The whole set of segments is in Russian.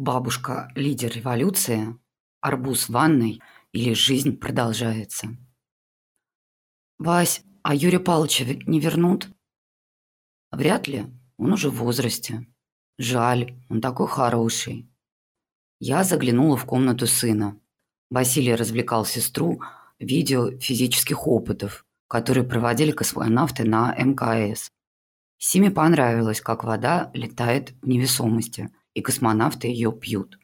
Бабушка – лидер революции, арбуз в ванной или жизнь продолжается. Вась, а Юрия Павловича не вернут? Вряд ли, он уже в возрасте. Жаль, он такой хороший. Я заглянула в комнату сына. Василий развлекал сестру видео физических опытов, которые проводили космонавты на МКС. Симе понравилось, как вода летает в невесомости, и космонавты ее пьют.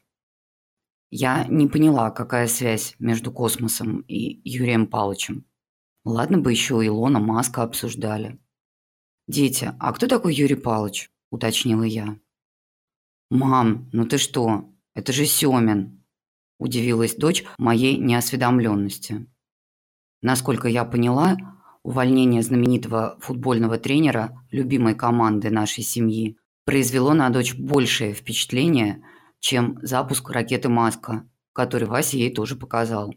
Я не поняла, какая связь между космосом и Юрием Павловичем. Ладно бы еще Илона Маска обсуждали. «Дети, а кто такой Юрий Павлович?» – уточнила я. «Мам, ну ты что? Это же Семин!» – удивилась дочь моей неосведомленности. Насколько я поняла, увольнение знаменитого футбольного тренера любимой команды нашей семьи произвело на дочь большее впечатление, чем запуск ракеты «Маска», который Вася ей тоже показал.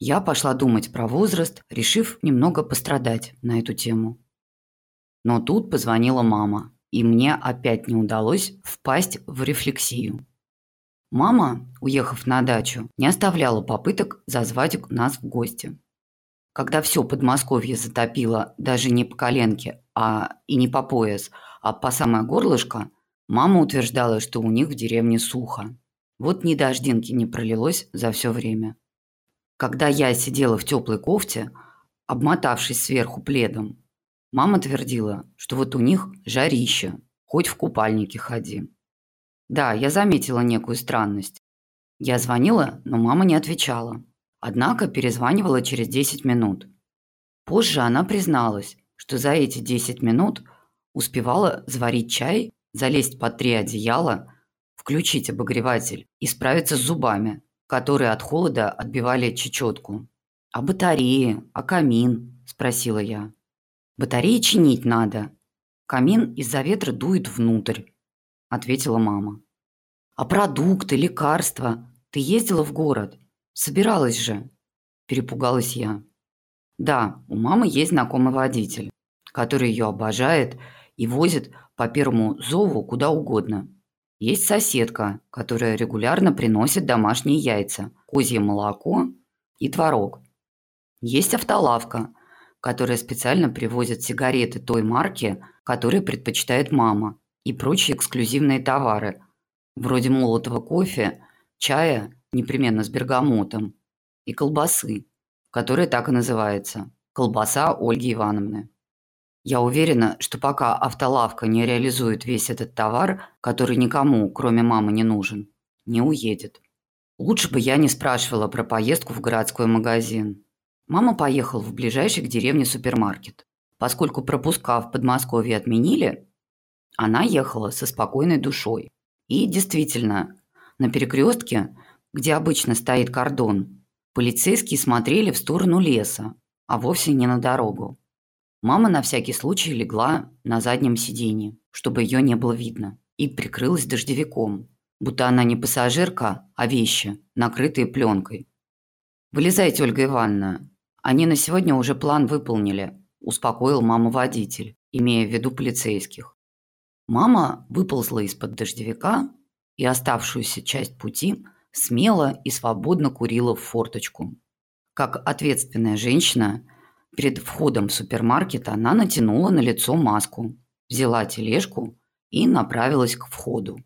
Я пошла думать про возраст, решив немного пострадать на эту тему. Но тут позвонила мама, и мне опять не удалось впасть в рефлексию. Мама, уехав на дачу, не оставляла попыток зазвать нас в гости. Когда все Подмосковье затопило даже не по коленке, а и не по пояс, а по самое горлышко, мама утверждала, что у них в деревне сухо. Вот ни дождинки не пролилось за все время. Когда я сидела в теплой кофте, обмотавшись сверху пледом, мама твердила, что вот у них жарище, хоть в купальнике ходи. Да, я заметила некую странность. Я звонила, но мама не отвечала. Однако перезванивала через 10 минут. Позже она призналась, что за эти 10 минут успевала заварить чай, залезть под три одеяла, включить обогреватель и справиться с зубами, которые от холода отбивали чечетку. «А батареи? А камин?» – спросила я. «Батареи чинить надо. Камин из-за ветра дует внутрь ответила мама. А продукты, лекарства? Ты ездила в город? Собиралась же? Перепугалась я. Да, у мамы есть знакомый водитель, который ее обожает и возит по первому зову куда угодно. Есть соседка, которая регулярно приносит домашние яйца, козье молоко и творог. Есть автолавка, которая специально привозит сигареты той марки, которую предпочитает мама, и прочие эксклюзивные товары, вроде молотого кофе, чая, непременно с бергамотом, и колбасы, которая так и называется – колбаса Ольги Ивановны. Я уверена, что пока автолавка не реализует весь этот товар, который никому, кроме мамы, не нужен, не уедет. Лучше бы я не спрашивала про поездку в городской магазин. Мама поехала в ближайший к деревне супермаркет. Поскольку пропуска в Подмосковье отменили, она ехала со спокойной душой. И действительно, на перекрестке, где обычно стоит кордон, полицейские смотрели в сторону леса, а вовсе не на дорогу. Мама на всякий случай легла на заднем сиденье, чтобы ее не было видно, и прикрылась дождевиком, будто она не пассажирка, а вещи, накрытые пленкой. «Вылезайте, Ольга Ивановна. Они на сегодня уже план выполнили», – успокоил маму водитель, имея в виду полицейских. Мама выползла из-под дождевика и оставшуюся часть пути смело и свободно курила в форточку. Как ответственная женщина, перед входом в супермаркет она натянула на лицо маску, взяла тележку и направилась к входу.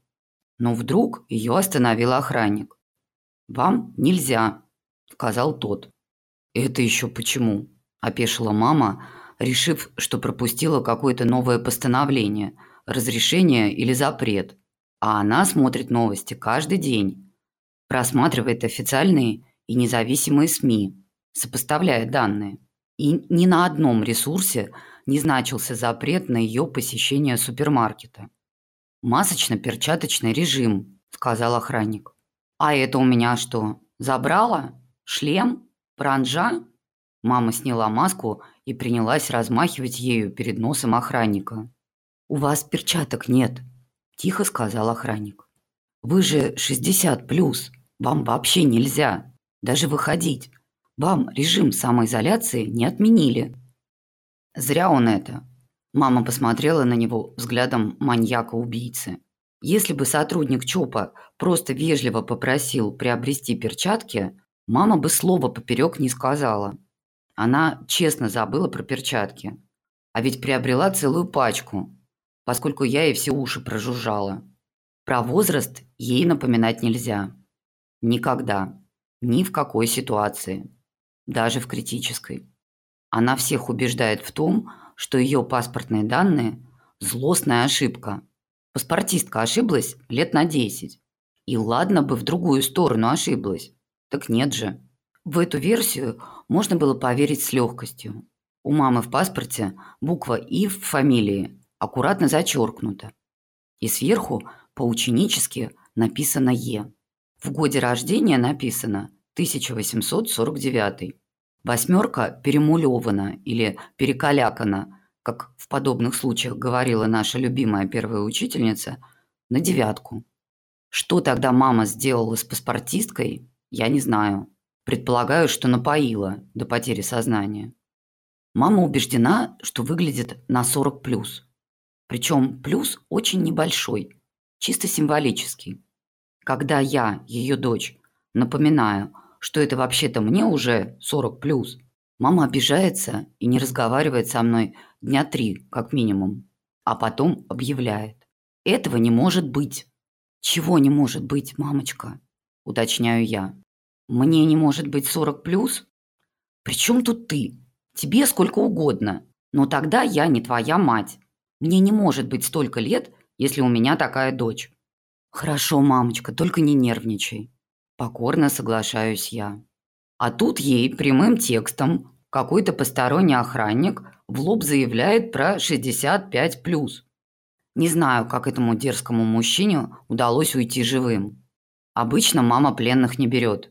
Но вдруг ее остановил охранник. «Вам нельзя», – сказал тот. «Это еще почему?» – опешила мама, решив, что пропустила какое-то новое постановление – разрешение или запрет, а она смотрит новости каждый день, просматривает официальные и независимые СМИ, сопоставляет данные. И ни на одном ресурсе не значился запрет на ее посещение супермаркета. «Масочно-перчаточный режим», – сказал охранник. «А это у меня что, забрала? Шлем? Пранжа?» Мама сняла маску и принялась размахивать ею перед носом охранника. «У вас перчаток нет», – тихо сказал охранник. «Вы же 60 плюс, вам вообще нельзя даже выходить. Вам режим самоизоляции не отменили». «Зря он это». Мама посмотрела на него взглядом маньяка-убийцы. Если бы сотрудник ЧОПа просто вежливо попросил приобрести перчатки, мама бы слова поперек не сказала. Она честно забыла про перчатки. А ведь приобрела целую пачку, поскольку я ей все уши прожужжала. Про возраст ей напоминать нельзя. Никогда. Ни в какой ситуации. Даже в критической. Она всех убеждает в том, что ее паспортные данные – злостная ошибка. Паспортистка ошиблась лет на 10. И ладно бы в другую сторону ошиблась. Так нет же. В эту версию можно было поверить с легкостью. У мамы в паспорте буква «И» в фамилии аккуратно зачеркнута. И сверху поученически написано «Е». В годе рождения написано 1849. Восьмерка перемулевана или перекалякана, как в подобных случаях говорила наша любимая первая учительница, на девятку. Что тогда мама сделала с паспортисткой, я не знаю. Предполагаю, что напоила до потери сознания. Мама убеждена, что выглядит на 40 плюс. Причем плюс очень небольшой, чисто символический. Когда я, ее дочь, напоминаю, что это вообще-то мне уже 40 плюс, мама обижается и не разговаривает со мной дня три, как минимум, а потом объявляет. Этого не может быть. Чего не может быть, мамочка? Уточняю я. Мне не может быть 40 плюс? При чем тут ты? Тебе сколько угодно. Но тогда я не твоя мать. Мне не может быть столько лет, если у меня такая дочь. Хорошо, мамочка, только не нервничай. Покорно соглашаюсь я. А тут ей прямым текстом какой-то посторонний охранник в лоб заявляет про 65+. Не знаю, как этому дерзкому мужчине удалось уйти живым. Обычно мама пленных не берет.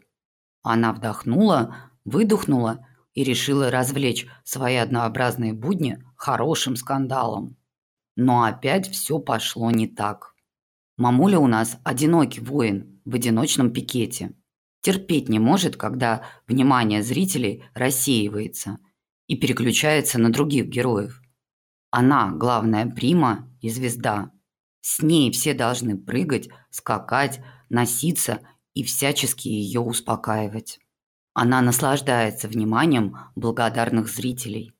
Она вдохнула, выдохнула и решила развлечь свои однообразные будни хорошим скандалом. Но опять все пошло не так. Мамуля у нас одинокий воин в одиночном пикете. Терпеть не может, когда внимание зрителей рассеивается и переключается на других героев. Она главная прима и звезда. С ней все должны прыгать, скакать, носиться и всячески ее успокаивать. Она наслаждается вниманием благодарных зрителей.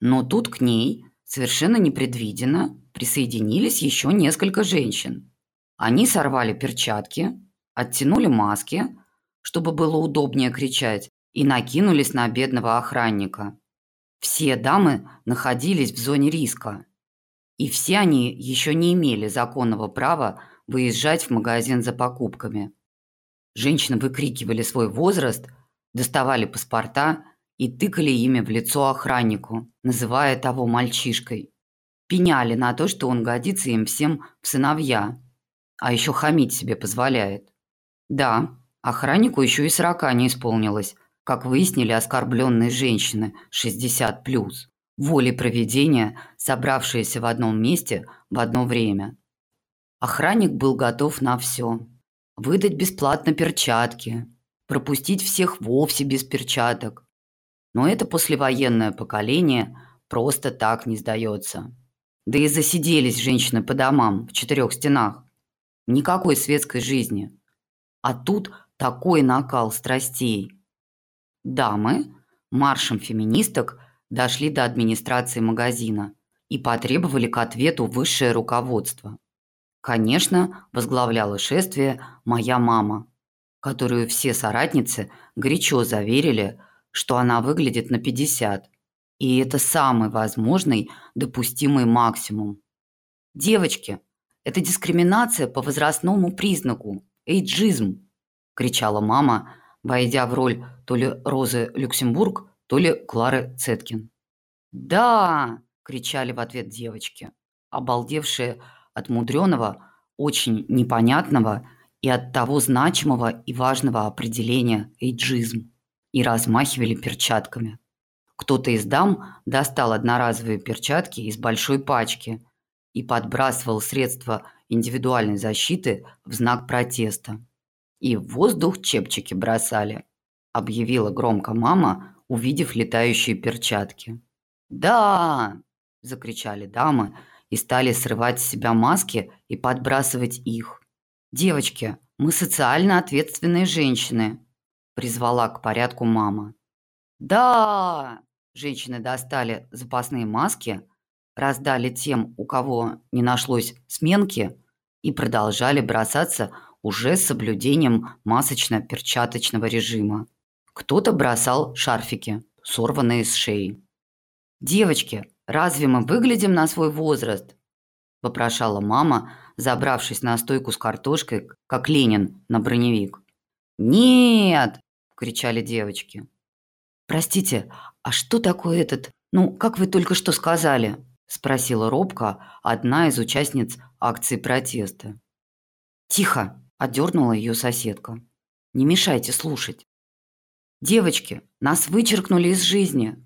Но тут к ней совершенно непредвиденно присоединились еще несколько женщин. Они сорвали перчатки, оттянули маски, чтобы было удобнее кричать, и накинулись на бедного охранника. Все дамы находились в зоне риска, и все они еще не имели законного права выезжать в магазин за покупками. Женщины выкрикивали свой возраст, доставали паспорта и тыкали ими в лицо охраннику, называя того мальчишкой. Пеняли на то, что он годится им всем в сыновья, а еще хамить себе позволяет. Да, охраннику еще и сорока не исполнилось, как выяснили оскорбленные женщины 60+, волей проведения, собравшиеся в одном месте в одно время. Охранник был готов на все. Выдать бесплатно перчатки, пропустить всех вовсе без перчаток, но это послевоенное поколение просто так не сдается. Да и засиделись женщины по домам в четырех стенах. Никакой светской жизни. А тут такой накал страстей. Дамы маршем феминисток дошли до администрации магазина и потребовали к ответу высшее руководство. Конечно, возглавляла шествие моя мама, которую все соратницы горячо заверили – что она выглядит на 50. И это самый возможный допустимый максимум. Девочки, это дискриминация по возрастному признаку, эйджизм, кричала мама, войдя в роль то ли Розы Люксембург, то ли Клары Цеткин. «Да!» – кричали в ответ девочки, обалдевшие от мудреного, очень непонятного и от того значимого и важного определения эйджизм и размахивали перчатками. Кто-то из дам достал одноразовые перчатки из большой пачки и подбрасывал средства индивидуальной защиты в знак протеста. И в воздух чепчики бросали, объявила громко мама, увидев летающие перчатки. «Да!» – закричали дамы и стали срывать с себя маски и подбрасывать их. «Девочки, мы социально ответственные женщины», – призвала к порядку мама. «Да!» – женщины достали запасные маски, раздали тем, у кого не нашлось сменки, и продолжали бросаться уже с соблюдением масочно-перчаточного режима. Кто-то бросал шарфики, сорванные с шеи. «Девочки, разве мы выглядим на свой возраст?» – вопрошала мама, забравшись на стойку с картошкой, как Ленин на броневик. «Нет!» – кричали девочки. «Простите, а что такое этот, ну, как вы только что сказали?» – спросила робко одна из участниц акции протеста. «Тихо!» – отдернула ее соседка. «Не мешайте слушать». «Девочки, нас вычеркнули из жизни.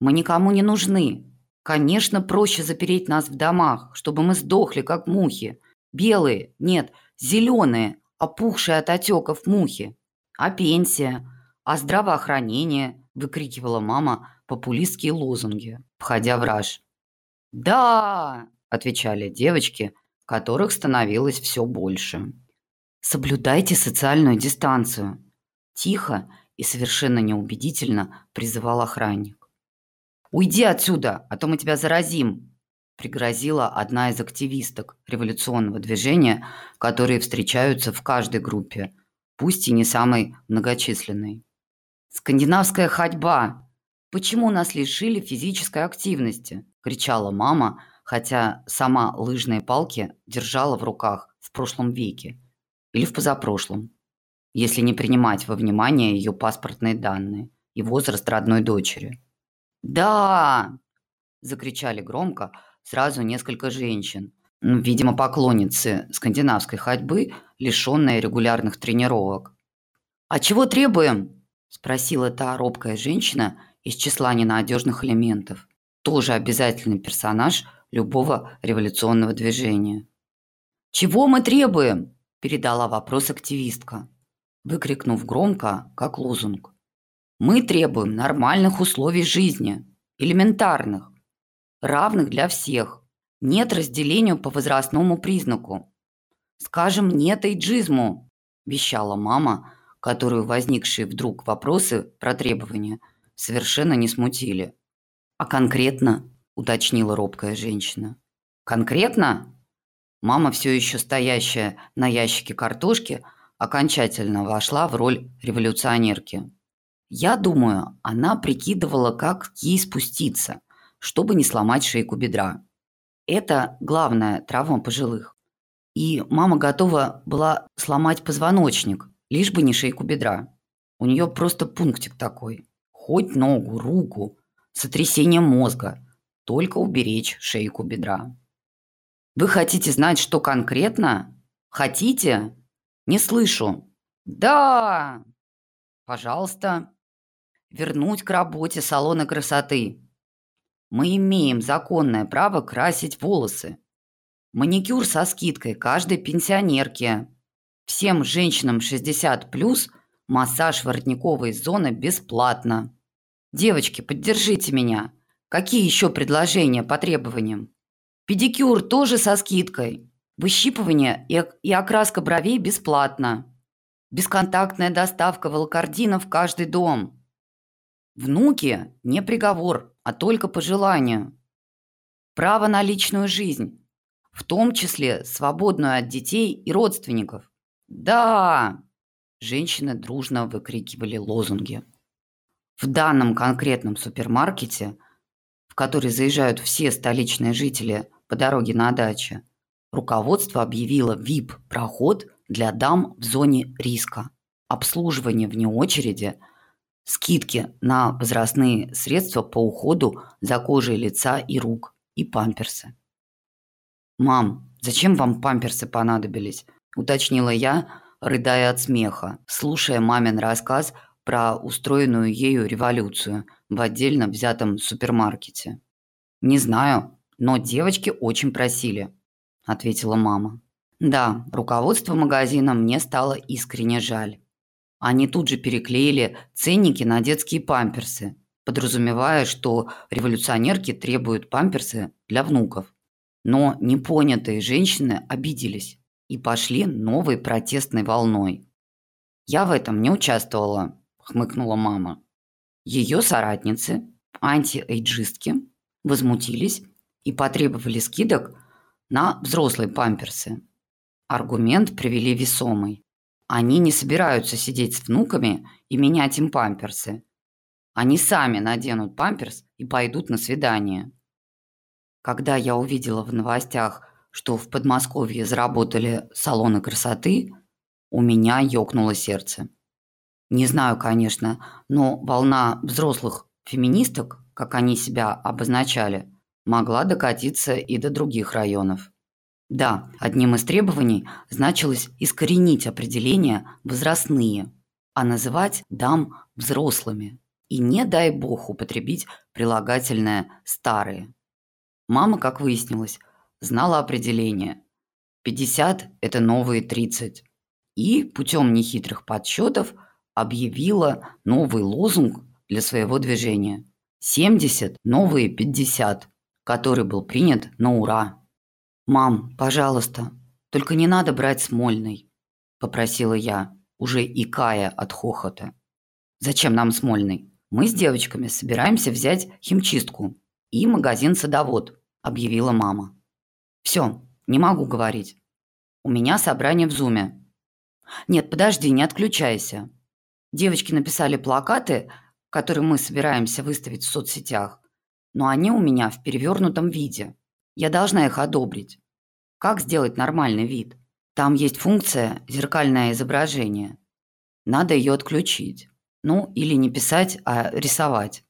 Мы никому не нужны. Конечно, проще запереть нас в домах, чтобы мы сдохли, как мухи. Белые, нет, зеленые, опухшие от отеков мухи. А пенсия? А здравоохранение?» – выкрикивала мама популистские лозунги, входя в раж. «Да!» – отвечали девочки, которых становилось все больше. «Соблюдайте социальную дистанцию!» Тихо и совершенно неубедительно призывал охранник. «Уйди отсюда, а то мы тебя заразим!» пригрозила одна из активисток революционного движения, которые встречаются в каждой группе, пусть и не самой многочисленной. «Скандинавская ходьба! Почему нас лишили физической активности?» – кричала мама, хотя сама лыжные палки держала в руках в прошлом веке или в позапрошлом, если не принимать во внимание ее паспортные данные и возраст родной дочери. «Да!» – закричали громко сразу несколько женщин, видимо, поклонницы скандинавской ходьбы, лишенные регулярных тренировок. «А чего требуем?» – спросила та робкая женщина из числа ненадежных элементов. Тоже обязательный персонаж любого революционного движения. «Чего мы требуем?» – передала вопрос активистка, выкрикнув громко, как лозунг. «Мы требуем нормальных условий жизни, элементарных, равных для всех. Нет разделению по возрастному признаку. Скажем «нет эйджизму», – вещала мама, которую возникшие вдруг вопросы про требования совершенно не смутили. «А конкретно?» – уточнила робкая женщина. «Конкретно?» Мама, все еще стоящая на ящике картошки, окончательно вошла в роль революционерки. Я думаю, она прикидывала, как ей спуститься, чтобы не сломать шейку бедра. Это главная травма пожилых. И мама готова была сломать позвоночник, лишь бы не шейку бедра. У нее просто пунктик такой. Хоть ногу, руку, сотрясение мозга, только уберечь шейку бедра. Вы хотите знать, что конкретно? Хотите? Не слышу. Да! Пожалуйста. Вернуть к работе салоны красоты. Мы имеем законное право красить волосы. Маникюр со скидкой каждой пенсионерке. Всем женщинам 60 плюс массаж воротниковой зоны бесплатно. Девочки, поддержите меня. Какие еще предложения по требованиям? Педикюр тоже со скидкой. Выщипывание и, окраска бровей бесплатно. Бесконтактная доставка волокордина в каждый дом. Внуки – не приговор, а только по желанию. Право на личную жизнь, в том числе свободную от детей и родственников. Да! Женщины дружно выкрикивали лозунги. В данном конкретном супермаркете, в который заезжают все столичные жители по дороге на дачу, руководство объявило VIP-проход для дам в зоне риска, обслуживание вне очереди – скидки на возрастные средства по уходу за кожей лица и рук и памперсы. «Мам, зачем вам памперсы понадобились?» – уточнила я, рыдая от смеха, слушая мамин рассказ про устроенную ею революцию в отдельно взятом супермаркете. «Не знаю, но девочки очень просили», – ответила мама. «Да, руководство магазина мне стало искренне жаль. Они тут же переклеили ценники на детские памперсы, подразумевая, что революционерки требуют памперсы для внуков. Но непонятые женщины обиделись и пошли новой протестной волной. «Я в этом не участвовала», – хмыкнула мама. Ее соратницы, антиэйджистки, возмутились и потребовали скидок на взрослые памперсы. Аргумент привели весомый. Они не собираются сидеть с внуками и менять им памперсы. Они сами наденут памперс и пойдут на свидание. Когда я увидела в новостях, что в Подмосковье заработали салоны красоты, у меня ёкнуло сердце. Не знаю, конечно, но волна взрослых феминисток, как они себя обозначали, могла докатиться и до других районов. Да, одним из требований значилось искоренить определение «возрастные», а называть дам взрослыми. И не дай бог употребить прилагательное «старые». Мама, как выяснилось, знала определение. 50 – это новые 30. И путем нехитрых подсчетов объявила новый лозунг для своего движения. 70 – новые 50, который был принят на ура. «Мам, пожалуйста, только не надо брать Смольный», – попросила я, уже икая от хохота. «Зачем нам Смольный? Мы с девочками собираемся взять химчистку и магазин «Садовод», – объявила мама. «Все, не могу говорить. У меня собрание в Зуме». «Нет, подожди, не отключайся». Девочки написали плакаты, которые мы собираемся выставить в соцсетях, но они у меня в перевернутом виде. Я должна их одобрить. Как сделать нормальный вид? Там есть функция «зеркальное изображение». Надо ее отключить. Ну, или не писать, а рисовать.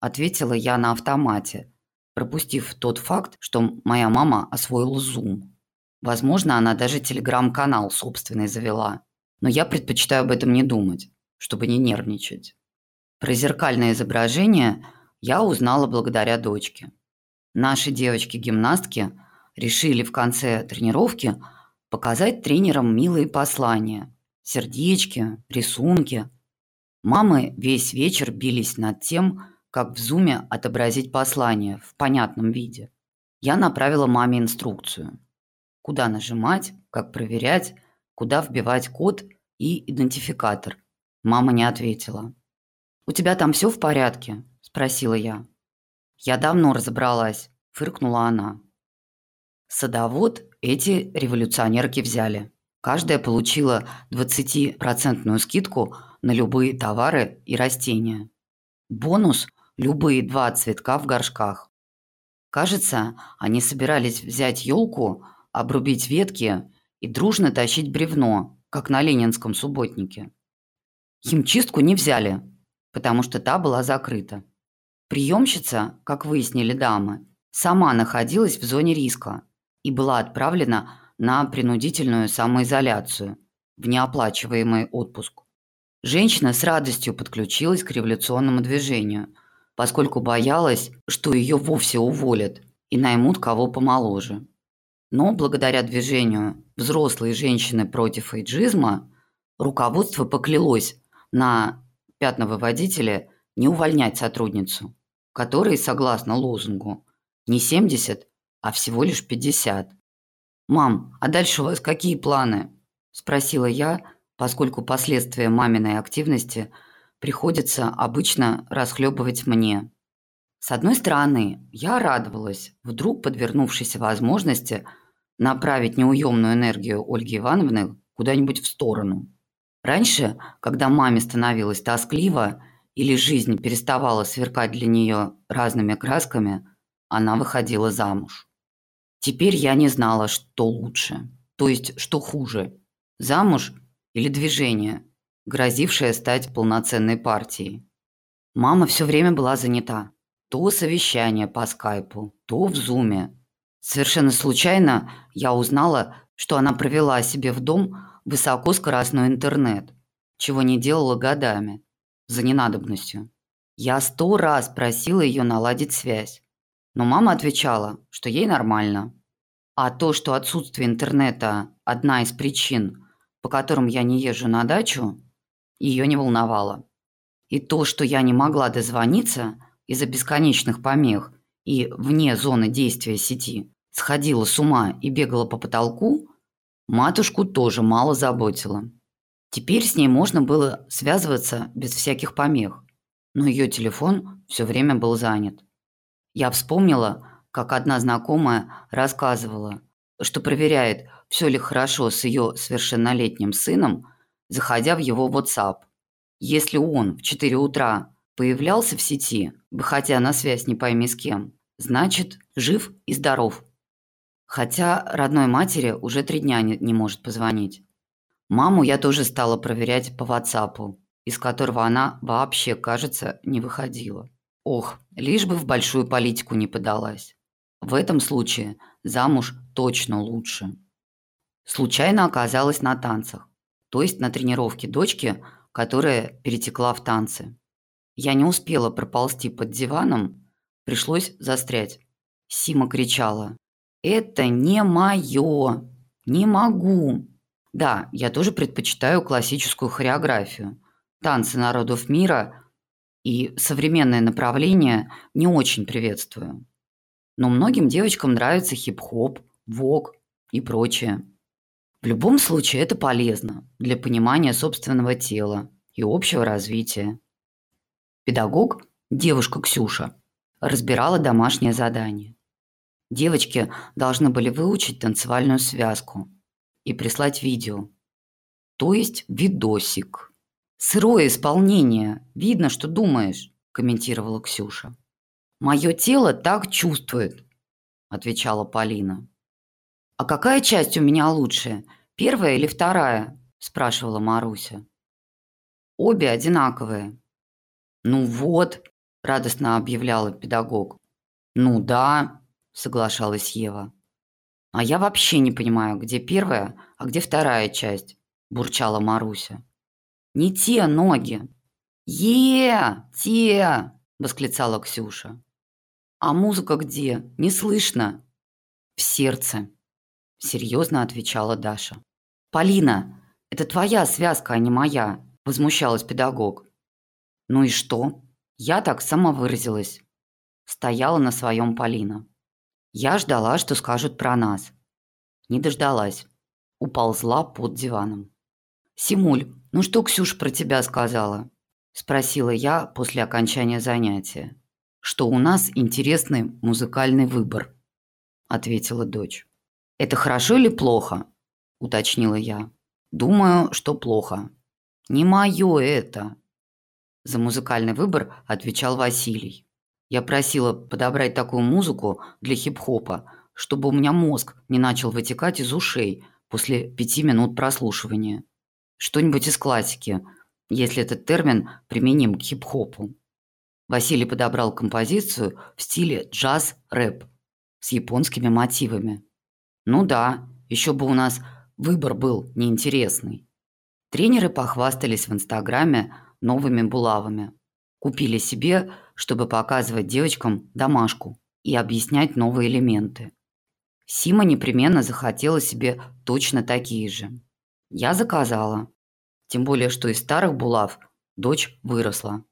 Ответила я на автомате, пропустив тот факт, что моя мама освоила Zoom. Возможно, она даже телеграм-канал собственный завела. Но я предпочитаю об этом не думать, чтобы не нервничать. Про зеркальное изображение я узнала благодаря дочке. Наши девочки-гимнастки решили в конце тренировки показать тренерам милые послания. Сердечки, рисунки. Мамы весь вечер бились над тем, как в зуме отобразить послание в понятном виде. Я направила маме инструкцию. Куда нажимать, как проверять, куда вбивать код и идентификатор. Мама не ответила. «У тебя там все в порядке?» – спросила я. «Я давно разобралась», – фыркнула она. Садовод эти революционерки взяли. Каждая получила 20% скидку на любые товары и растения. Бонус любые два цветка в горшках. Кажется, они собирались взять елку, обрубить ветки и дружно тащить бревно, как на ленинском субботнике. Химчистку не взяли, потому что та была закрыта. Приемщица, как выяснили дамы, сама находилась в зоне риска и была отправлена на принудительную самоизоляцию в неоплачиваемый отпуск. Женщина с радостью подключилась к революционному движению – поскольку боялась, что ее вовсе уволят и наймут кого помоложе. Но благодаря движению «Взрослые женщины против эйджизма» руководство поклялось на пятновыводителе не увольнять сотрудницу, которой, согласно лозунгу, не 70, а всего лишь 50. «Мам, а дальше у вас какие планы?» – спросила я, поскольку последствия маминой активности – приходится обычно расхлебывать мне. С одной стороны, я радовалась вдруг подвернувшейся возможности направить неуемную энергию Ольги Ивановны куда-нибудь в сторону. Раньше, когда маме становилось тоскливо или жизнь переставала сверкать для нее разными красками, она выходила замуж. Теперь я не знала, что лучше, то есть что хуже – замуж или движение – грозившая стать полноценной партией. Мама все время была занята. То совещание по скайпу, то в зуме. Совершенно случайно я узнала, что она провела себе в дом высокоскоростной интернет, чего не делала годами, за ненадобностью. Я сто раз просила ее наладить связь, но мама отвечала, что ей нормально. А то, что отсутствие интернета – одна из причин, по которым я не езжу на дачу, ее не волновало. И то, что я не могла дозвониться из-за бесконечных помех и вне зоны действия сети, сходила с ума и бегала по потолку, матушку тоже мало заботила. Теперь с ней можно было связываться без всяких помех, но ее телефон все время был занят. Я вспомнила, как одна знакомая рассказывала, что проверяет, все ли хорошо с ее совершеннолетним сыном, заходя в его WhatsApp. Если он в 4 утра появлялся в сети, выходя на связь не пойми с кем, значит, жив и здоров. Хотя родной матери уже три дня не, не может позвонить. Маму я тоже стала проверять по WhatsApp, из которого она вообще, кажется, не выходила. Ох, лишь бы в большую политику не подалась. В этом случае замуж точно лучше. Случайно оказалась на танцах, то есть на тренировке дочки, которая перетекла в танцы. Я не успела проползти под диваном, пришлось застрять. Сима кричала. «Это не мое! Не могу!» Да, я тоже предпочитаю классическую хореографию. Танцы народов мира и современное направление не очень приветствую. Но многим девочкам нравится хип-хоп, вок и прочее. В любом случае это полезно для понимания собственного тела и общего развития. Педагог, девушка Ксюша, разбирала домашнее задание. Девочки должны были выучить танцевальную связку и прислать видео. То есть видосик. Сырое исполнение. Видно, что думаешь, комментировала Ксюша. Мое тело так чувствует, отвечала Полина. А какая часть у меня лучшая, первая или вторая? спрашивала Маруся. Обе одинаковые. Ну вот, радостно объявляла педагог. Ну да, соглашалась Ева. А я вообще не понимаю, где первая, а где вторая часть, бурчала Маруся. Не те ноги. Е, те, восклицала Ксюша. А музыка где? Не слышно. В сердце, серьезно отвечала Даша. Полина, это твоя связка, а не моя, возмущалась педагог. Ну и что? Я так сама выразилась. Стояла на своем Полина. Я ждала, что скажут про нас. Не дождалась. Уползла под диваном. «Симуль, ну что Ксюша про тебя сказала?» Спросила я после окончания занятия. «Что у нас интересный музыкальный выбор», ответила дочь. «Это хорошо или плохо?» уточнила я. «Думаю, что плохо». «Не мое это», за музыкальный выбор отвечал Василий. Я просила подобрать такую музыку для хип-хопа, чтобы у меня мозг не начал вытекать из ушей после пяти минут прослушивания. Что-нибудь из классики, если этот термин применим к хип-хопу. Василий подобрал композицию в стиле джаз-рэп с японскими мотивами. Ну да, еще бы у нас выбор был неинтересный. Тренеры похвастались в Инстаграме новыми булавами. Купили себе чтобы показывать девочкам домашку и объяснять новые элементы. Сима непременно захотела себе точно такие же. Я заказала. Тем более, что из старых булав дочь выросла.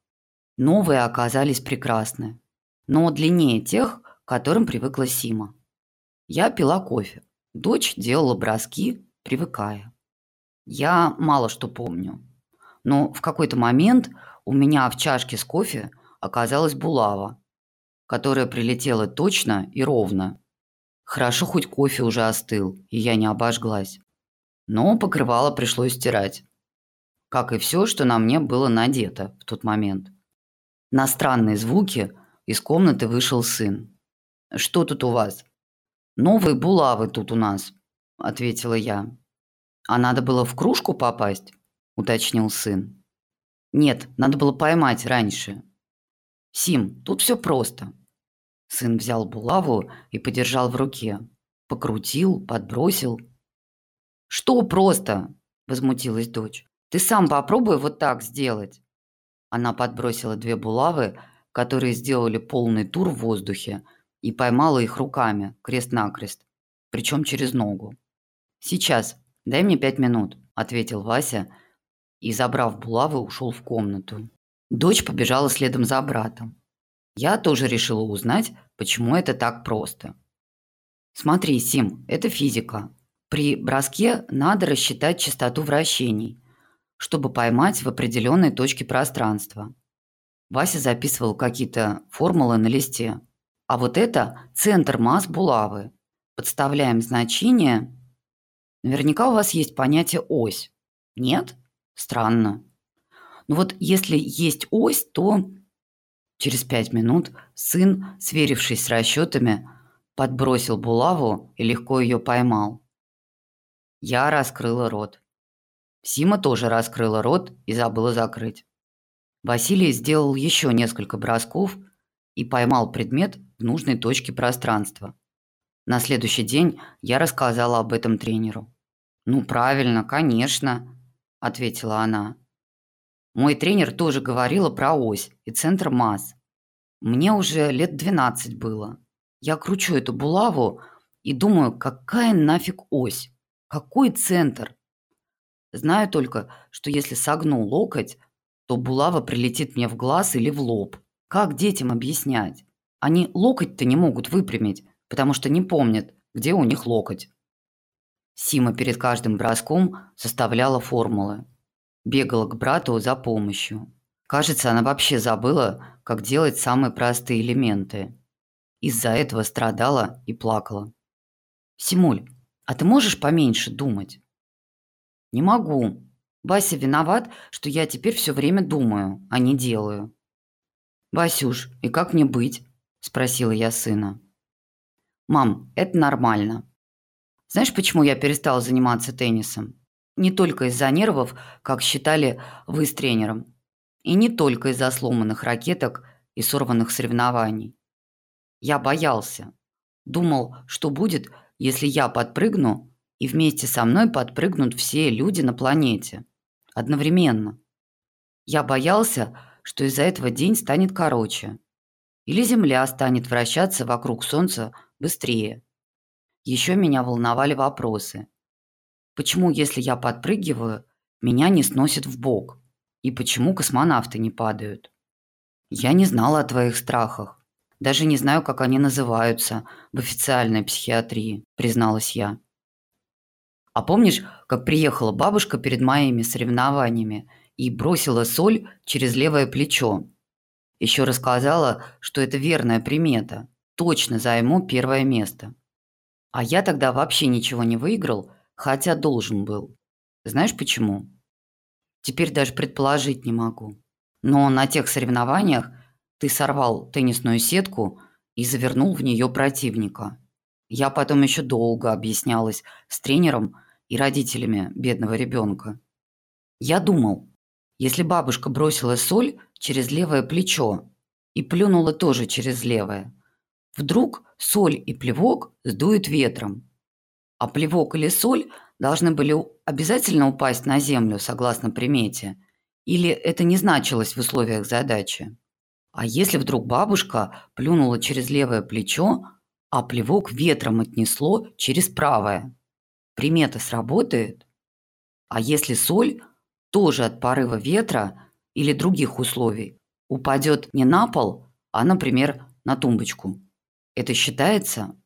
Новые оказались прекрасны, но длиннее тех, к которым привыкла Сима. Я пила кофе. Дочь делала броски, привыкая. Я мало что помню. Но в какой-то момент у меня в чашке с кофе оказалась булава, которая прилетела точно и ровно. Хорошо, хоть кофе уже остыл, и я не обожглась. Но покрывало пришлось стирать. Как и все, что на мне было надето в тот момент. На странные звуки из комнаты вышел сын. «Что тут у вас?» «Новые булавы тут у нас», – ответила я. «А надо было в кружку попасть?» – уточнил сын. «Нет, надо было поймать раньше. Сим, тут все просто. Сын взял булаву и подержал в руке. Покрутил, подбросил. Что просто? Возмутилась дочь. Ты сам попробуй вот так сделать. Она подбросила две булавы, которые сделали полный тур в воздухе, и поймала их руками, крест-накрест, причем через ногу. «Сейчас, дай мне пять минут», – ответил Вася и, забрав булавы, ушел в комнату. Дочь побежала следом за братом. Я тоже решила узнать, почему это так просто. Смотри, Сим, это физика. При броске надо рассчитать частоту вращений, чтобы поймать в определенной точке пространства. Вася записывал какие-то формулы на листе. А вот это центр масс булавы. Подставляем значение. Наверняка у вас есть понятие ось. Нет? Странно. Ну вот если есть ось, то через пять минут сын, сверившись с расчетами, подбросил булаву и легко ее поймал. Я раскрыла рот. Сима тоже раскрыла рот и забыла закрыть. Василий сделал еще несколько бросков и поймал предмет в нужной точке пространства. На следующий день я рассказала об этом тренеру. «Ну, правильно, конечно», – ответила она. Мой тренер тоже говорила про ось и центр масс. Мне уже лет 12 было. Я кручу эту булаву и думаю, какая нафиг ось? Какой центр? Знаю только, что если согну локоть, то булава прилетит мне в глаз или в лоб. Как детям объяснять? Они локоть-то не могут выпрямить, потому что не помнят, где у них локоть. Сима перед каждым броском составляла формулы. Бегала к брату за помощью. Кажется, она вообще забыла, как делать самые простые элементы. Из-за этого страдала и плакала. «Симуль, а ты можешь поменьше думать?» «Не могу. Бася виноват, что я теперь все время думаю, а не делаю». «Басюш, и как мне быть?» – спросила я сына. «Мам, это нормально. Знаешь, почему я перестала заниматься теннисом? Не только из-за нервов, как считали вы с тренером. И не только из-за сломанных ракеток и сорванных соревнований. Я боялся. Думал, что будет, если я подпрыгну, и вместе со мной подпрыгнут все люди на планете. Одновременно. Я боялся, что из-за этого день станет короче. Или Земля станет вращаться вокруг Солнца быстрее. Еще меня волновали вопросы. Почему, если я подпрыгиваю, меня не сносит в бок? И почему космонавты не падают? Я не знала о твоих страхах. Даже не знаю, как они называются в официальной психиатрии, призналась я. А помнишь, как приехала бабушка перед моими соревнованиями и бросила соль через левое плечо? Еще рассказала, что это верная примета. Точно займу первое место. А я тогда вообще ничего не выиграл, хотя должен был. Знаешь почему? Теперь даже предположить не могу. Но на тех соревнованиях ты сорвал теннисную сетку и завернул в нее противника. Я потом еще долго объяснялась с тренером и родителями бедного ребенка. Я думал, если бабушка бросила соль через левое плечо и плюнула тоже через левое, вдруг соль и плевок сдуют ветром. А плевок или соль должны были обязательно упасть на землю, согласно примете, или это не значилось в условиях задачи. А если вдруг бабушка плюнула через левое плечо, а плевок ветром отнесло через правое? Примета сработает? А если соль тоже от порыва ветра или других условий упадет не на пол, а, например, на тумбочку? Это считается?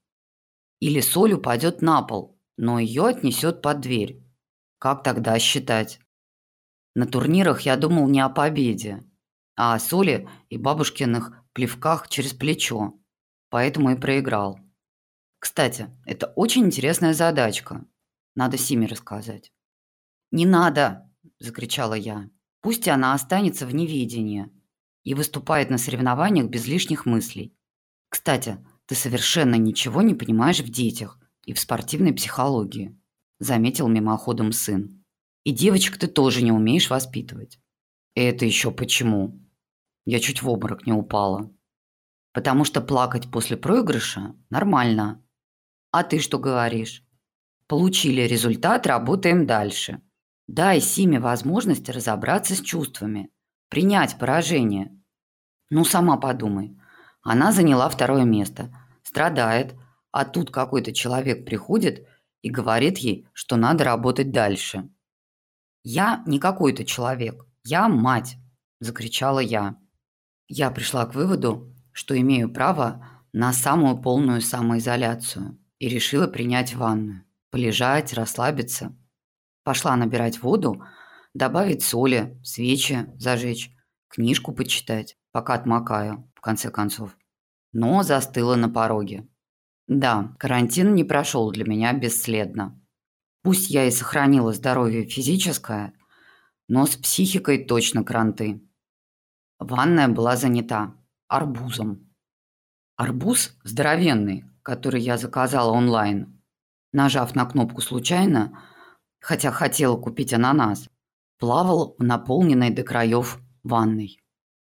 Или соль упадет на пол, но ее отнесет под дверь? Как тогда считать? На турнирах я думал не о победе, а о соли и бабушкиных плевках через плечо. Поэтому и проиграл. Кстати, это очень интересная задачка. Надо Симе рассказать. «Не надо!» – закричала я. «Пусть она останется в неведении и выступает на соревнованиях без лишних мыслей. Кстати, ты совершенно ничего не понимаешь в детях и в спортивной психологии», – заметил мимоходом сын. «И девочек ты тоже не умеешь воспитывать». «Это еще почему?» Я чуть в обморок не упала. Потому что плакать после проигрыша нормально. А ты что говоришь? Получили результат, работаем дальше. Дай Симе возможность разобраться с чувствами, принять поражение. Ну, сама подумай. Она заняла второе место, страдает, а тут какой-то человек приходит и говорит ей, что надо работать дальше. «Я не какой-то человек, я мать!» – закричала я. Я пришла к выводу, что имею право на самую полную самоизоляцию. и решила принять ванную. Полежать, расслабиться. Пошла набирать воду, добавить соли, свечи зажечь, книжку почитать, пока отмокаю, в конце концов. Но застыла на пороге. Да, карантин не прошел для меня бесследно. Пусть я и сохранила здоровье физическое, но с психикой точно кранты. Ванная была занята арбузом. Арбуз здоровенный, который я заказала онлайн. Нажав на кнопку случайно, хотя хотела купить ананас, плавал в наполненной до краев ванной.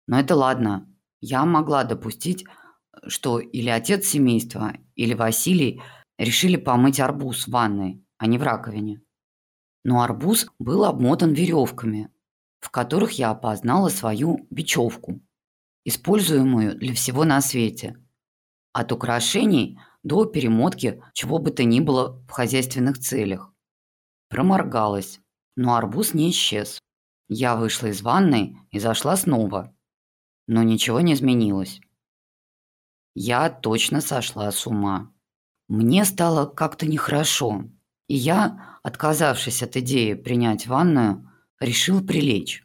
Но это ладно. Я могла допустить, что или отец семейства, или Василий решили помыть арбуз в ванной, а не в раковине. Но арбуз был обмотан веревками, в которых я опознала свою бечевку, используемую для всего на свете. От украшений до перемотки чего бы то ни было в хозяйственных целях. Проморгалась, но арбуз не исчез. Я вышла из ванной и зашла снова. Но ничего не изменилось. Я точно сошла с ума. Мне стало как-то нехорошо, и я, отказавшись от идеи принять ванную, решил прилечь.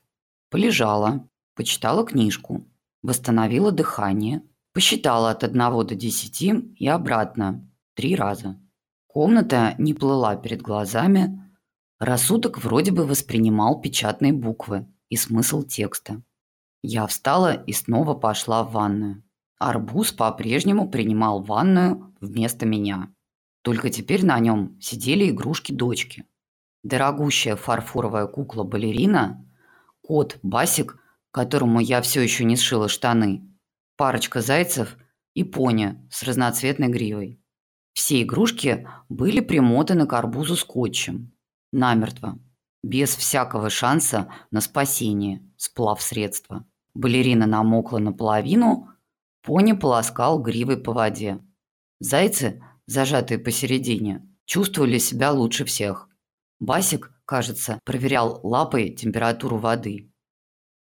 Полежала, почитала книжку, восстановила дыхание, посчитала от одного до десяти и обратно три раза. Комната не плыла перед глазами, рассудок вроде бы воспринимал печатные буквы и смысл текста. Я встала и снова пошла в ванную. Арбуз по-прежнему принимал ванную вместо меня. Только теперь на нем сидели игрушки дочки. Дорогущая фарфоровая кукла-балерина, кот Басик, которому я все еще не сшила штаны, парочка зайцев и пони с разноцветной гривой. Все игрушки были примотаны к арбузу скотчем. Намертво. Без всякого шанса на спасение, сплав средства. Балерина намокла наполовину, пони полоскал гривой по воде. Зайцы, зажатые посередине, чувствовали себя лучше всех. Басик, кажется, проверял лапой температуру воды.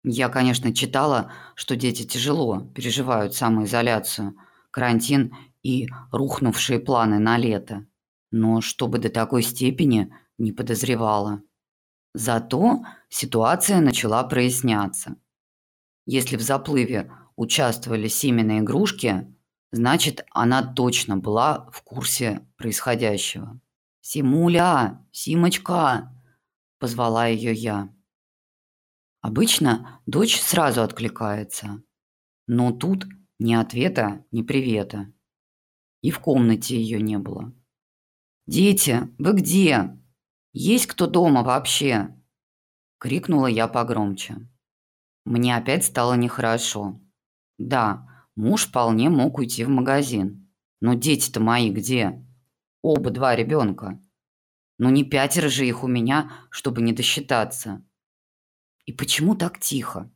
Я, конечно, читала, что дети тяжело переживают самоизоляцию, карантин и рухнувшие планы на лето. Но чтобы до такой степени не подозревала. Зато ситуация начала проясняться. Если в заплыве участвовали семенные игрушки, значит, она точно была в курсе происходящего. «Симуля! Симочка!» – позвала ее я. Обычно дочь сразу откликается. Но тут ни ответа, ни привета. И в комнате ее не было. «Дети, вы где? Есть кто дома вообще?» Крикнула я погромче. Мне опять стало нехорошо. Да, муж вполне мог уйти в магазин. Но дети-то мои где? Оба два ребенка. Ну не пятеро же их у меня, чтобы не досчитаться. И почему так тихо?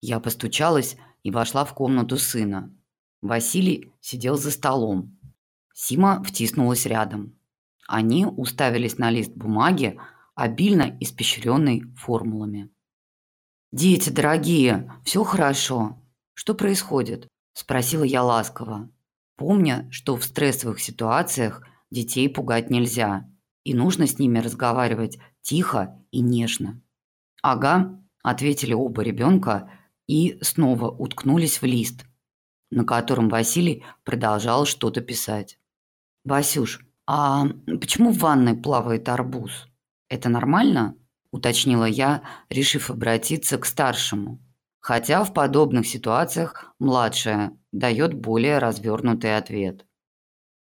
Я постучалась и вошла в комнату сына. Василий сидел за столом. Сима втиснулась рядом. Они уставились на лист бумаги, обильно испещренный формулами. «Дети дорогие, все хорошо. Что происходит?» – спросила я ласково, помня, что в стрессовых ситуациях детей пугать нельзя, и нужно с ними разговаривать тихо и нежно. «Ага», – ответили оба ребенка и снова уткнулись в лист, на котором Василий продолжал что-то писать. «Васюш, а почему в ванной плавает арбуз? Это нормально?» уточнила я, решив обратиться к старшему. Хотя в подобных ситуациях младшая дает более развернутый ответ.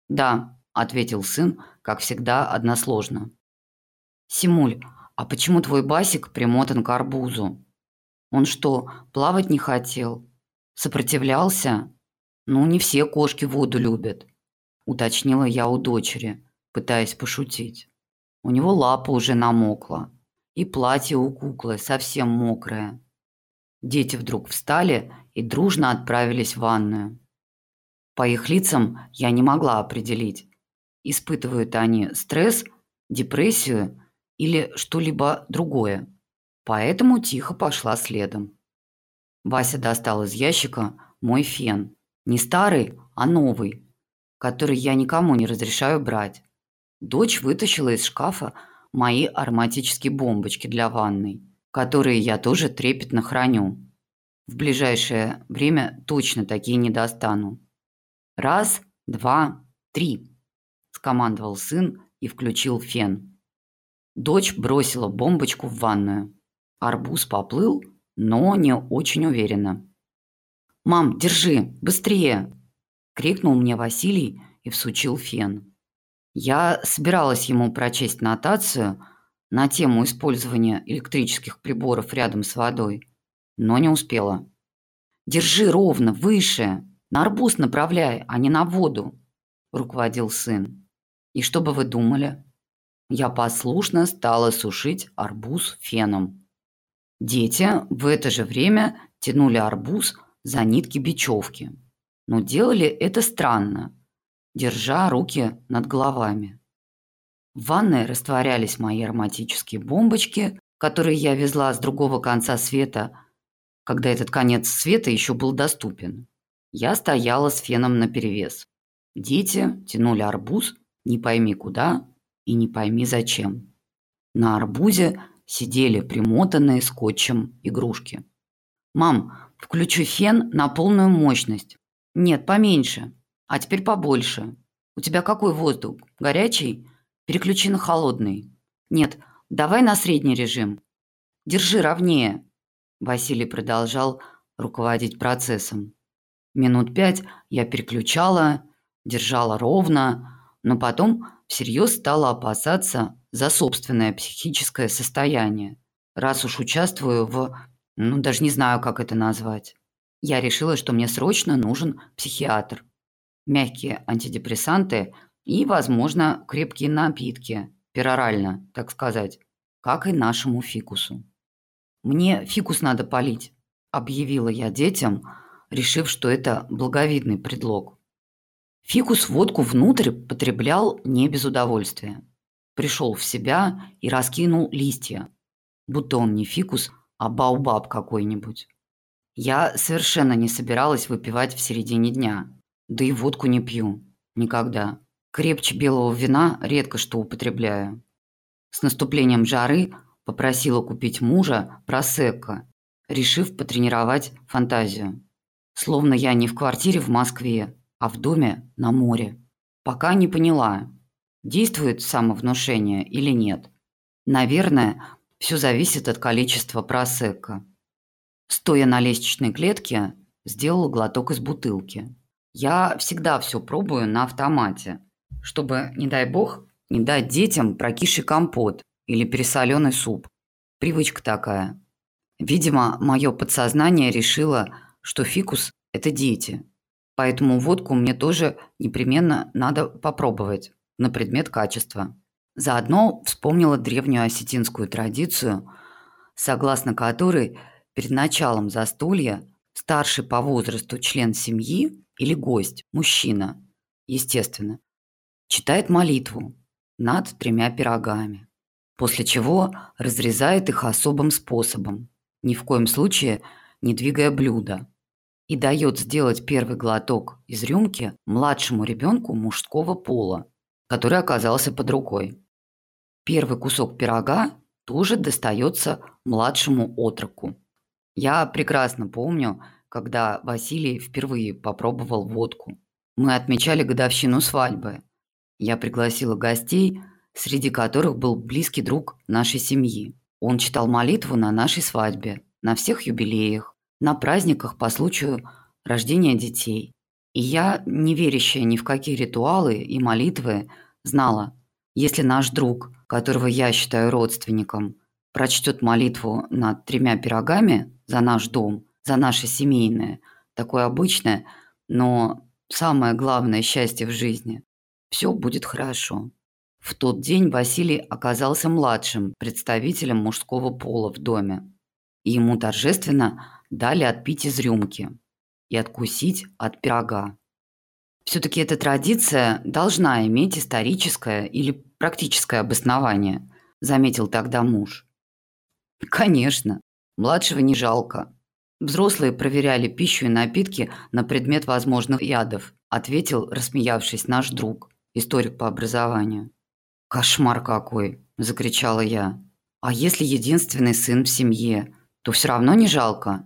«Да», – ответил сын, как всегда, односложно. «Симуль, а почему твой басик примотан к арбузу? Он что, плавать не хотел? Сопротивлялся? Ну, не все кошки воду любят», – уточнила я у дочери, пытаясь пошутить. У него лапа уже намокла, и платье у куклы совсем мокрое. Дети вдруг встали и дружно отправились в ванную. По их лицам я не могла определить, испытывают они стресс, депрессию или что-либо другое. Поэтому тихо пошла следом. Вася достал из ящика мой фен. Не старый, а новый. Который я никому не разрешаю брать. Дочь вытащила из шкафа мои ароматические бомбочки для ванной, которые я тоже трепетно храню. В ближайшее время точно такие не достану. Раз, два, три, скомандовал сын и включил фен. Дочь бросила бомбочку в ванную. Арбуз поплыл, но не очень уверенно. «Мам, держи, быстрее!» – крикнул мне Василий и всучил фен. Я собиралась ему прочесть нотацию на тему использования электрических приборов рядом с водой, но не успела. «Держи ровно, выше, на арбуз направляй, а не на воду», – руководил сын. «И что бы вы думали?» Я послушно стала сушить арбуз феном. Дети в это же время тянули арбуз за нитки бечевки. Но делали это странно, держа руки над головами. В ванной растворялись мои ароматические бомбочки, которые я везла с другого конца света, когда этот конец света еще был доступен. Я стояла с феном наперевес. Дети тянули арбуз не пойми куда и не пойми зачем. На арбузе сидели примотанные скотчем игрушки. «Мам, включу фен на полную мощность». «Нет, поменьше. А теперь побольше. У тебя какой воздух? Горячий? Переключи на холодный». «Нет, давай на средний режим. Держи ровнее». Василий продолжал руководить процессом. Минут пять я переключала, держала ровно, но потом всерьез стала опасаться за собственное психическое состояние, раз уж участвую в... ну, даже не знаю, как это назвать. Я решила, что мне срочно нужен психиатр. Мягкие антидепрессанты и, возможно, крепкие напитки, перорально, так сказать, как и нашему фикусу. «Мне фикус надо полить», – объявила я детям, решив, что это благовидный предлог. Фикус водку внутрь потреблял не без удовольствия. Пришел в себя и раскинул листья, будто он не фикус, а баубаб какой-нибудь. Я совершенно не собиралась выпивать в середине дня, да и водку не пью. Никогда. Крепче белого вина редко что употребляю. С наступлением жары попросила купить мужа просекко, решив потренировать фантазию. Словно я не в квартире в Москве, а в доме на море. Пока не поняла, действует самовнушение или нет. Наверное, все зависит от количества просека. Стоя на лестничной клетке, сделал глоток из бутылки. Я всегда все пробую на автомате, чтобы, не дай бог, не дать детям прокисший компот или пересоленный суп. Привычка такая. Видимо, мое подсознание решило, что фикус – это дети – Поэтому водку мне тоже непременно надо попробовать на предмет качества. Заодно вспомнила древнюю осетинскую традицию, согласно которой перед началом застолья старший по возрасту член семьи или гость, мужчина, естественно, читает молитву над тремя пирогами, после чего разрезает их особым способом, ни в коем случае не двигая блюдо, и дает сделать первый глоток из рюмки младшему ребенку мужского пола, который оказался под рукой. Первый кусок пирога тоже достается младшему отроку. Я прекрасно помню, когда Василий впервые попробовал водку. Мы отмечали годовщину свадьбы. Я пригласила гостей, среди которых был близкий друг нашей семьи. Он читал молитву на нашей свадьбе, на всех юбилеях, на праздниках по случаю рождения детей. И я, не верящая ни в какие ритуалы и молитвы, знала, если наш друг, которого я считаю родственником, прочтет молитву над тремя пирогами за наш дом, за наше семейное, такое обычное, но самое главное счастье в жизни, все будет хорошо. В тот день Василий оказался младшим представителем мужского пола в доме. И ему торжественно дали отпить из рюмки и откусить от пирога. Все-таки эта традиция должна иметь историческое или практическое обоснование, заметил тогда муж. Конечно, младшего не жалко. Взрослые проверяли пищу и напитки на предмет возможных ядов, ответил, рассмеявшись, наш друг, историк по образованию. Кошмар какой, закричала я. А если единственный сын в семье, то все равно не жалко.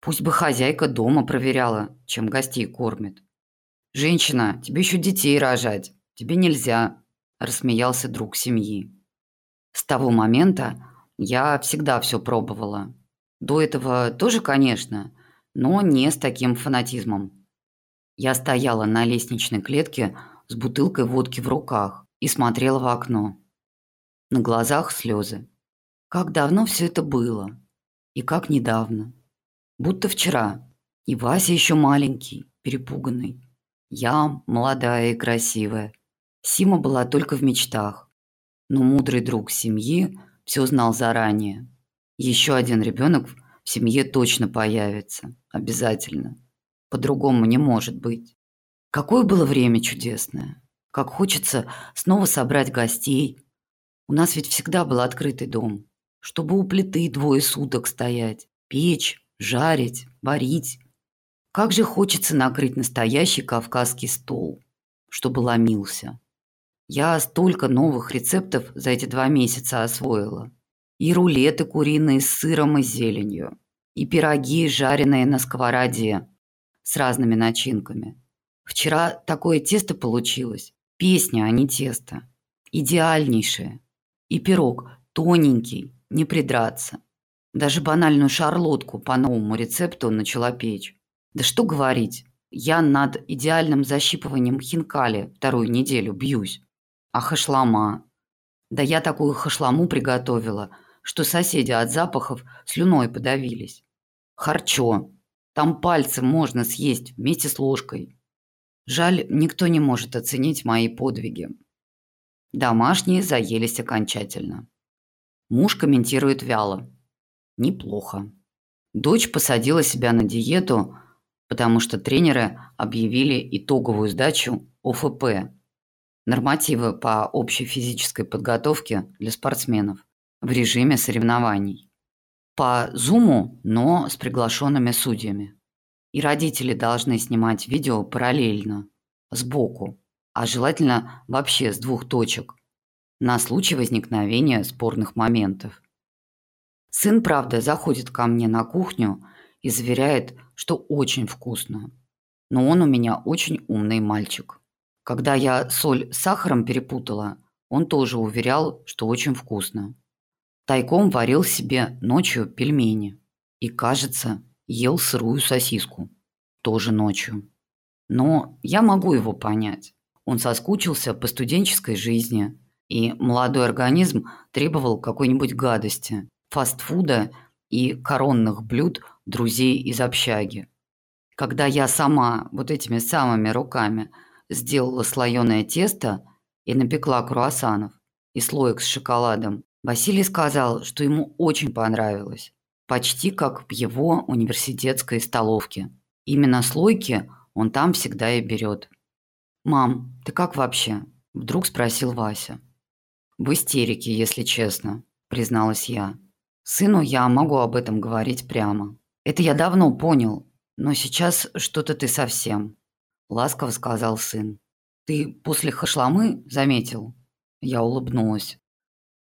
Пусть бы хозяйка дома проверяла, чем гостей кормит. Женщина, тебе еще детей рожать, тебе нельзя, рассмеялся друг семьи. С того момента я всегда все пробовала. До этого тоже, конечно, но не с таким фанатизмом. Я стояла на лестничной клетке с бутылкой водки в руках и смотрела в окно. На глазах слезы. Как давно все это было? И как недавно? Будто вчера. И Вася еще маленький, перепуганный. Я молодая и красивая. Сима была только в мечтах. Но мудрый друг семьи все знал заранее. Еще один ребенок в семье точно появится. Обязательно. По-другому не может быть. Какое было время чудесное. Как хочется снова собрать гостей. У нас ведь всегда был открытый дом. Чтобы у плиты двое суток стоять. Печь, жарить, варить. Как же хочется накрыть настоящий кавказский стол, чтобы ломился. Я столько новых рецептов за эти два месяца освоила. И рулеты куриные с сыром и зеленью. И пироги, жареные на сковороде с разными начинками. Вчера такое тесто получилось. Песня, а не тесто. Идеальнейшее. И пирог тоненький, не придраться. Даже банальную шарлотку по новому рецепту начала печь. Да что говорить, я над идеальным защипыванием хинкали вторую неделю бьюсь. А хашлама? Да я такую хашламу приготовила – что соседи от запахов слюной подавились. Харчо. Там пальцы можно съесть вместе с ложкой. Жаль, никто не может оценить мои подвиги. Домашние заелись окончательно. Муж комментирует вяло. Неплохо. Дочь посадила себя на диету, потому что тренеры объявили итоговую сдачу ОФП – нормативы по общей физической подготовке для спортсменов в режиме соревнований. По зуму, но с приглашенными судьями. И родители должны снимать видео параллельно, сбоку, а желательно вообще с двух точек, на случай возникновения спорных моментов. Сын, правда, заходит ко мне на кухню и заверяет, что очень вкусно. Но он у меня очень умный мальчик. Когда я соль с сахаром перепутала, он тоже уверял, что очень вкусно. Тайком варил себе ночью пельмени. И, кажется, ел сырую сосиску. Тоже ночью. Но я могу его понять. Он соскучился по студенческой жизни, и молодой организм требовал какой-нибудь гадости, фастфуда и коронных блюд друзей из общаги. Когда я сама вот этими самыми руками сделала слоеное тесто и напекла круассанов и слоек с шоколадом, Василий сказал, что ему очень понравилось. Почти как в его университетской столовке. Именно слойки он там всегда и берет. «Мам, ты как вообще?» – вдруг спросил Вася. «В истерике, если честно», – призналась я. «Сыну я могу об этом говорить прямо. Это я давно понял, но сейчас что-то ты совсем», – ласково сказал сын. «Ты после хашламы заметил?» Я улыбнулась.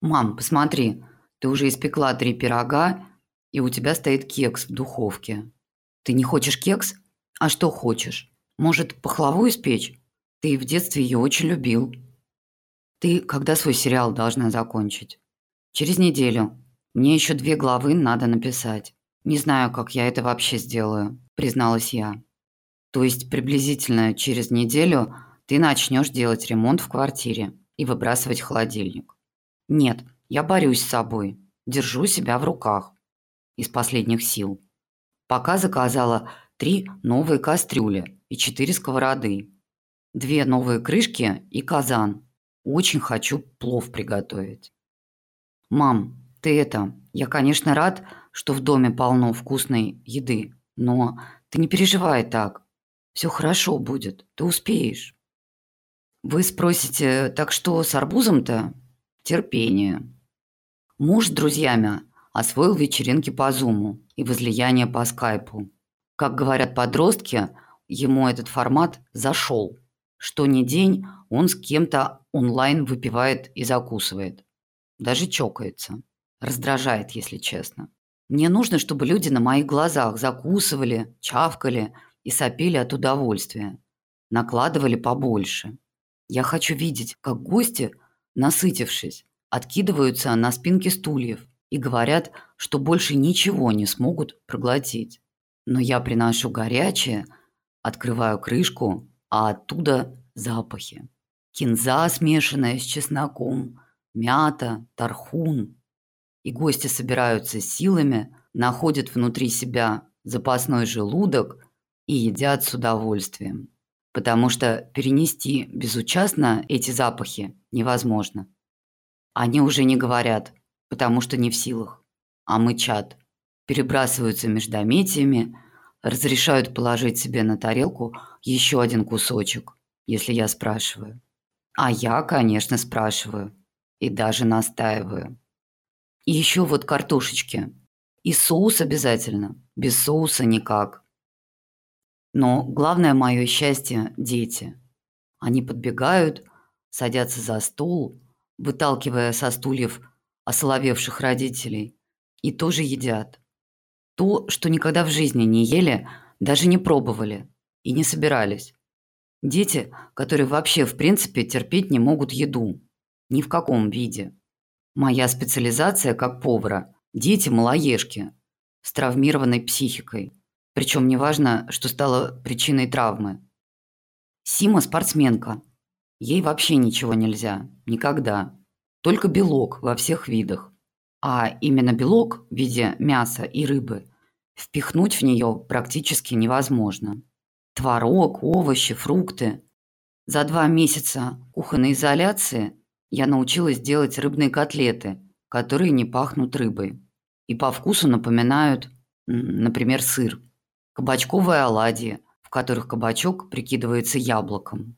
«Мам, посмотри, ты уже испекла три пирога, и у тебя стоит кекс в духовке. Ты не хочешь кекс? А что хочешь? Может, пахлаву испечь? Ты в детстве ее очень любил. Ты когда свой сериал должна закончить? Через неделю. Мне еще две главы надо написать. Не знаю, как я это вообще сделаю, призналась я. То есть приблизительно через неделю ты начнешь делать ремонт в квартире и выбрасывать холодильник. Нет, я борюсь с собой, держу себя в руках. Из последних сил. Пока заказала три новые кастрюли и четыре сковороды. Две новые крышки и казан. Очень хочу плов приготовить. Мам, ты это, я, конечно, рад, что в доме полно вкусной еды, но ты не переживай так. Все хорошо будет, ты успеешь. Вы спросите, так что с арбузом-то? Терпение. Муж с друзьями освоил вечеринки по Зуму и возлияние по Скайпу. Как говорят подростки, ему этот формат зашел. Что ни день он с кем-то онлайн выпивает и закусывает. Даже чокается. Раздражает, если честно. Мне нужно, чтобы люди на моих глазах закусывали, чавкали и сопели от удовольствия. Накладывали побольше. Я хочу видеть, как гости, насытившись, откидываются на спинки стульев и говорят, что больше ничего не смогут проглотить. Но я приношу горячее, открываю крышку, а оттуда запахи. Кинза, смешанная с чесноком, мята, тархун. И гости собираются силами, находят внутри себя запасной желудок и едят с удовольствием. Потому что перенести безучастно эти запахи невозможно. Они уже не говорят, потому что не в силах, а мычат, перебрасываются междометиями, разрешают положить себе на тарелку еще один кусочек, если я спрашиваю. А я, конечно, спрашиваю и даже настаиваю. И еще вот картошечки. И соус обязательно. Без соуса никак. Но главное мое счастье – дети. Они подбегают, садятся за стол, выталкивая со стульев осоловевших родителей, и тоже едят. То, что никогда в жизни не ели, даже не пробовали и не собирались. Дети, которые вообще в принципе терпеть не могут еду. Ни в каком виде. Моя специализация как повара – дети-малоежки с травмированной психикой. Причем неважно, что стало причиной травмы. Сима – спортсменка. Ей вообще ничего нельзя. Никогда. Только белок во всех видах. А именно белок в виде мяса и рыбы впихнуть в нее практически невозможно. Творог, овощи, фрукты. За два месяца кухонной изоляции я научилась делать рыбные котлеты, которые не пахнут рыбой. И по вкусу напоминают, например, сыр. Кабачковые оладьи, в которых кабачок прикидывается яблоком.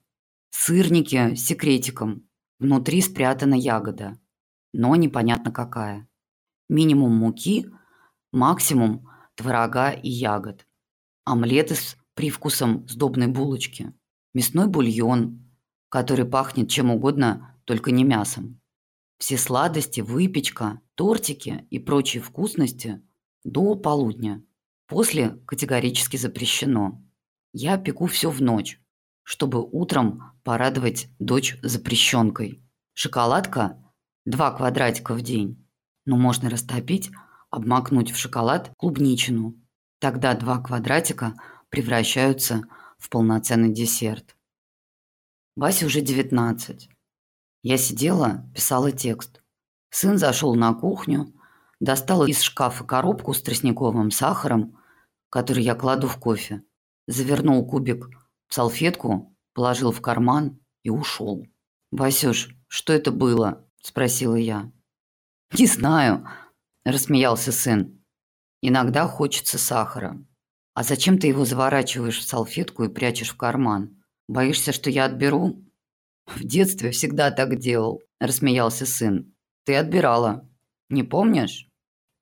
Сырники с секретиком. Внутри спрятана ягода. Но непонятно какая. Минимум муки, максимум творога и ягод. Омлеты с привкусом сдобной булочки. Мясной бульон, который пахнет чем угодно, только не мясом. Все сладости, выпечка, тортики и прочие вкусности до полудня. После категорически запрещено. Я пеку все в ночь, чтобы утром порадовать дочь запрещенкой. Шоколадка – два квадратика в день. Но можно растопить, обмакнуть в шоколад клубничину. Тогда два квадратика превращаются в полноценный десерт. Васе уже 19. Я сидела, писала текст. Сын зашел на кухню, достал из шкафа коробку с тростниковым сахаром, который я кладу в кофе, завернул кубик в салфетку, положил в карман и ушел. «Васюш, что это было?» – спросила я. «Не знаю», – рассмеялся сын. «Иногда хочется сахара. А зачем ты его заворачиваешь в салфетку и прячешь в карман? Боишься, что я отберу?» «В детстве всегда так делал», – рассмеялся сын. «Ты отбирала. Не помнишь?»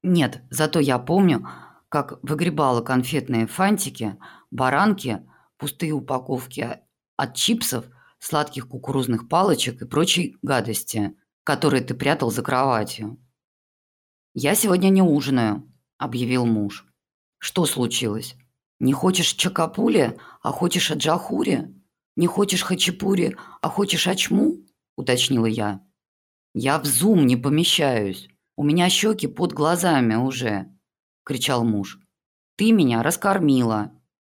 «Нет, зато я помню, как выгребала конфетные фантики, баранки, пустые упаковки от чипсов, сладких кукурузных палочек и прочей гадости, которые ты прятал за кроватью». «Я сегодня не ужинаю», – объявил муж. «Что случилось? Не хочешь чакапули, а хочешь аджахури?» «Не хочешь хачапури, а хочешь ачму?» – уточнила я. «Я в зум не помещаюсь. У меня щеки под глазами уже», – кричал муж. «Ты меня раскормила.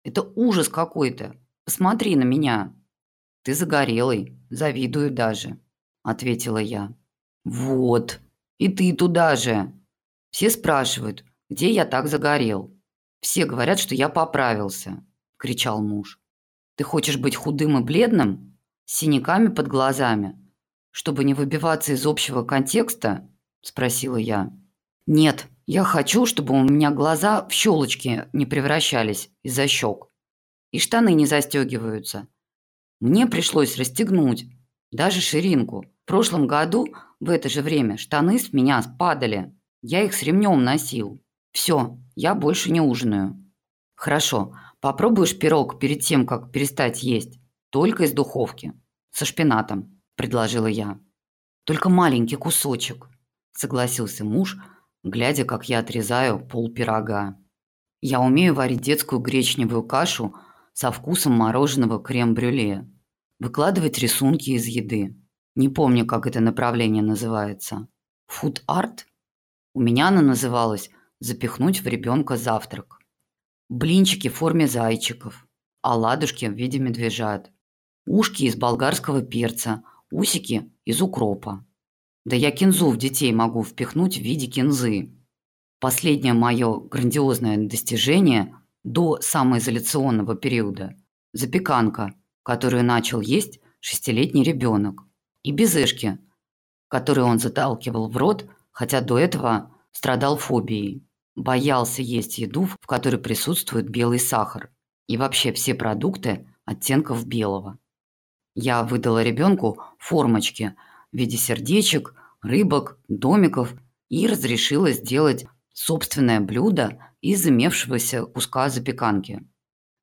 Это ужас какой-то. Посмотри на меня». «Ты загорелый, завидую даже», – ответила я. «Вот, и ты туда же. Все спрашивают, где я так загорел. Все говорят, что я поправился», – кричал муж. Ты хочешь быть худым и бледным, с синяками под глазами, чтобы не выбиваться из общего контекста?» – спросила я. «Нет, я хочу, чтобы у меня глаза в щелочки не превращались из-за щек. И штаны не застегиваются. Мне пришлось расстегнуть, даже ширинку. В прошлом году в это же время штаны с меня спадали. Я их с ремнем носил. Все, я больше не ужинаю. Хорошо, попробуешь пирог перед тем, как перестать есть? Только из духовки. Со шпинатом, предложила я. Только маленький кусочек, согласился муж, глядя, как я отрезаю пол пирога. Я умею варить детскую гречневую кашу со вкусом мороженого крем-брюле, выкладывать рисунки из еды. Не помню, как это направление называется. Фуд-арт? У меня она называлась «Запихнуть в ребенка завтрак». Блинчики в форме зайчиков, оладушки в виде медвежат, ушки из болгарского перца, усики из укропа. Да я кинзу в детей могу впихнуть в виде кинзы. Последнее мое грандиозное достижение до самоизоляционного периода – запеканка, которую начал есть шестилетний ребенок, и безешки, которые он заталкивал в рот, хотя до этого страдал фобией. Боялся есть еду, в которой присутствует белый сахар, и вообще все продукты оттенков белого. Я выдала ребенку формочки в виде сердечек, рыбок, домиков и разрешила сделать собственное блюдо из имевшегося куска запеканки.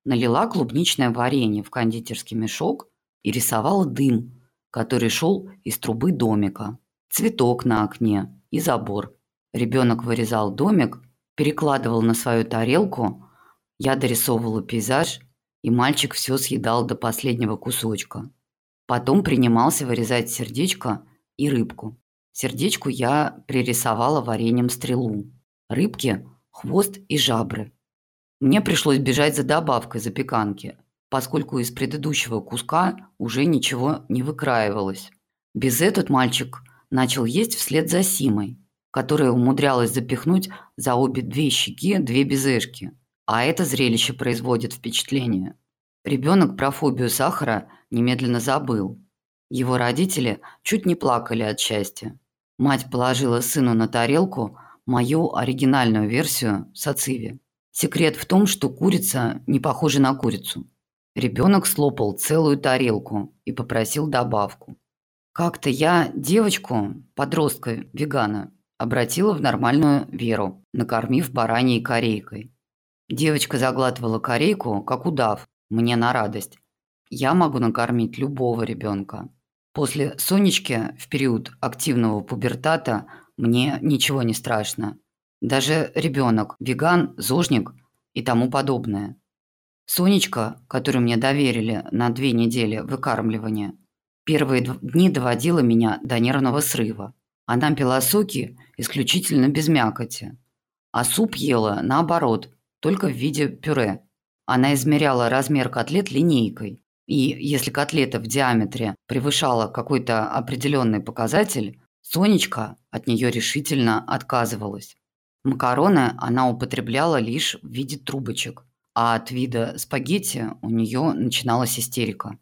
Налила клубничное варенье в кондитерский мешок и рисовала дым, который шел из трубы домика, цветок на окне и забор. Ребенок вырезал домик, перекладывал на свою тарелку, я дорисовывала пейзаж, и мальчик все съедал до последнего кусочка. Потом принимался вырезать сердечко и рыбку. Сердечку я пририсовала вареньем стрелу рыбки, хвост и жабры. Мне пришлось бежать за добавкой запеканки, поскольку из предыдущего куска уже ничего не выкраивалось. Без этот мальчик начал есть вслед за Симой, которая умудрялась запихнуть за обе две щеки две безешки. А это зрелище производит впечатление. Ребенок про фобию сахара немедленно забыл. Его родители чуть не плакали от счастья. Мать положила сыну на тарелку мою оригинальную версию сациви. Секрет в том, что курица не похожа на курицу. Ребенок слопал целую тарелку и попросил добавку. Как-то я девочку, подростка, вегана, обратила в нормальную веру, накормив бараньей корейкой. Девочка заглатывала корейку, как удав, мне на радость. Я могу накормить любого ребенка. После Сонечки в период активного пубертата мне ничего не страшно. Даже ребенок, веган, зожник и тому подобное. Сонечка, которую мне доверили на две недели выкармливания, первые дни доводила меня до нервного срыва. Она пила соки исключительно без мякоти, а суп ела, наоборот, только в виде пюре. Она измеряла размер котлет линейкой, и если котлета в диаметре превышала какой-то определенный показатель, Сонечка от нее решительно отказывалась. Макароны она употребляла лишь в виде трубочек, а от вида спагетти у нее начиналась истерика.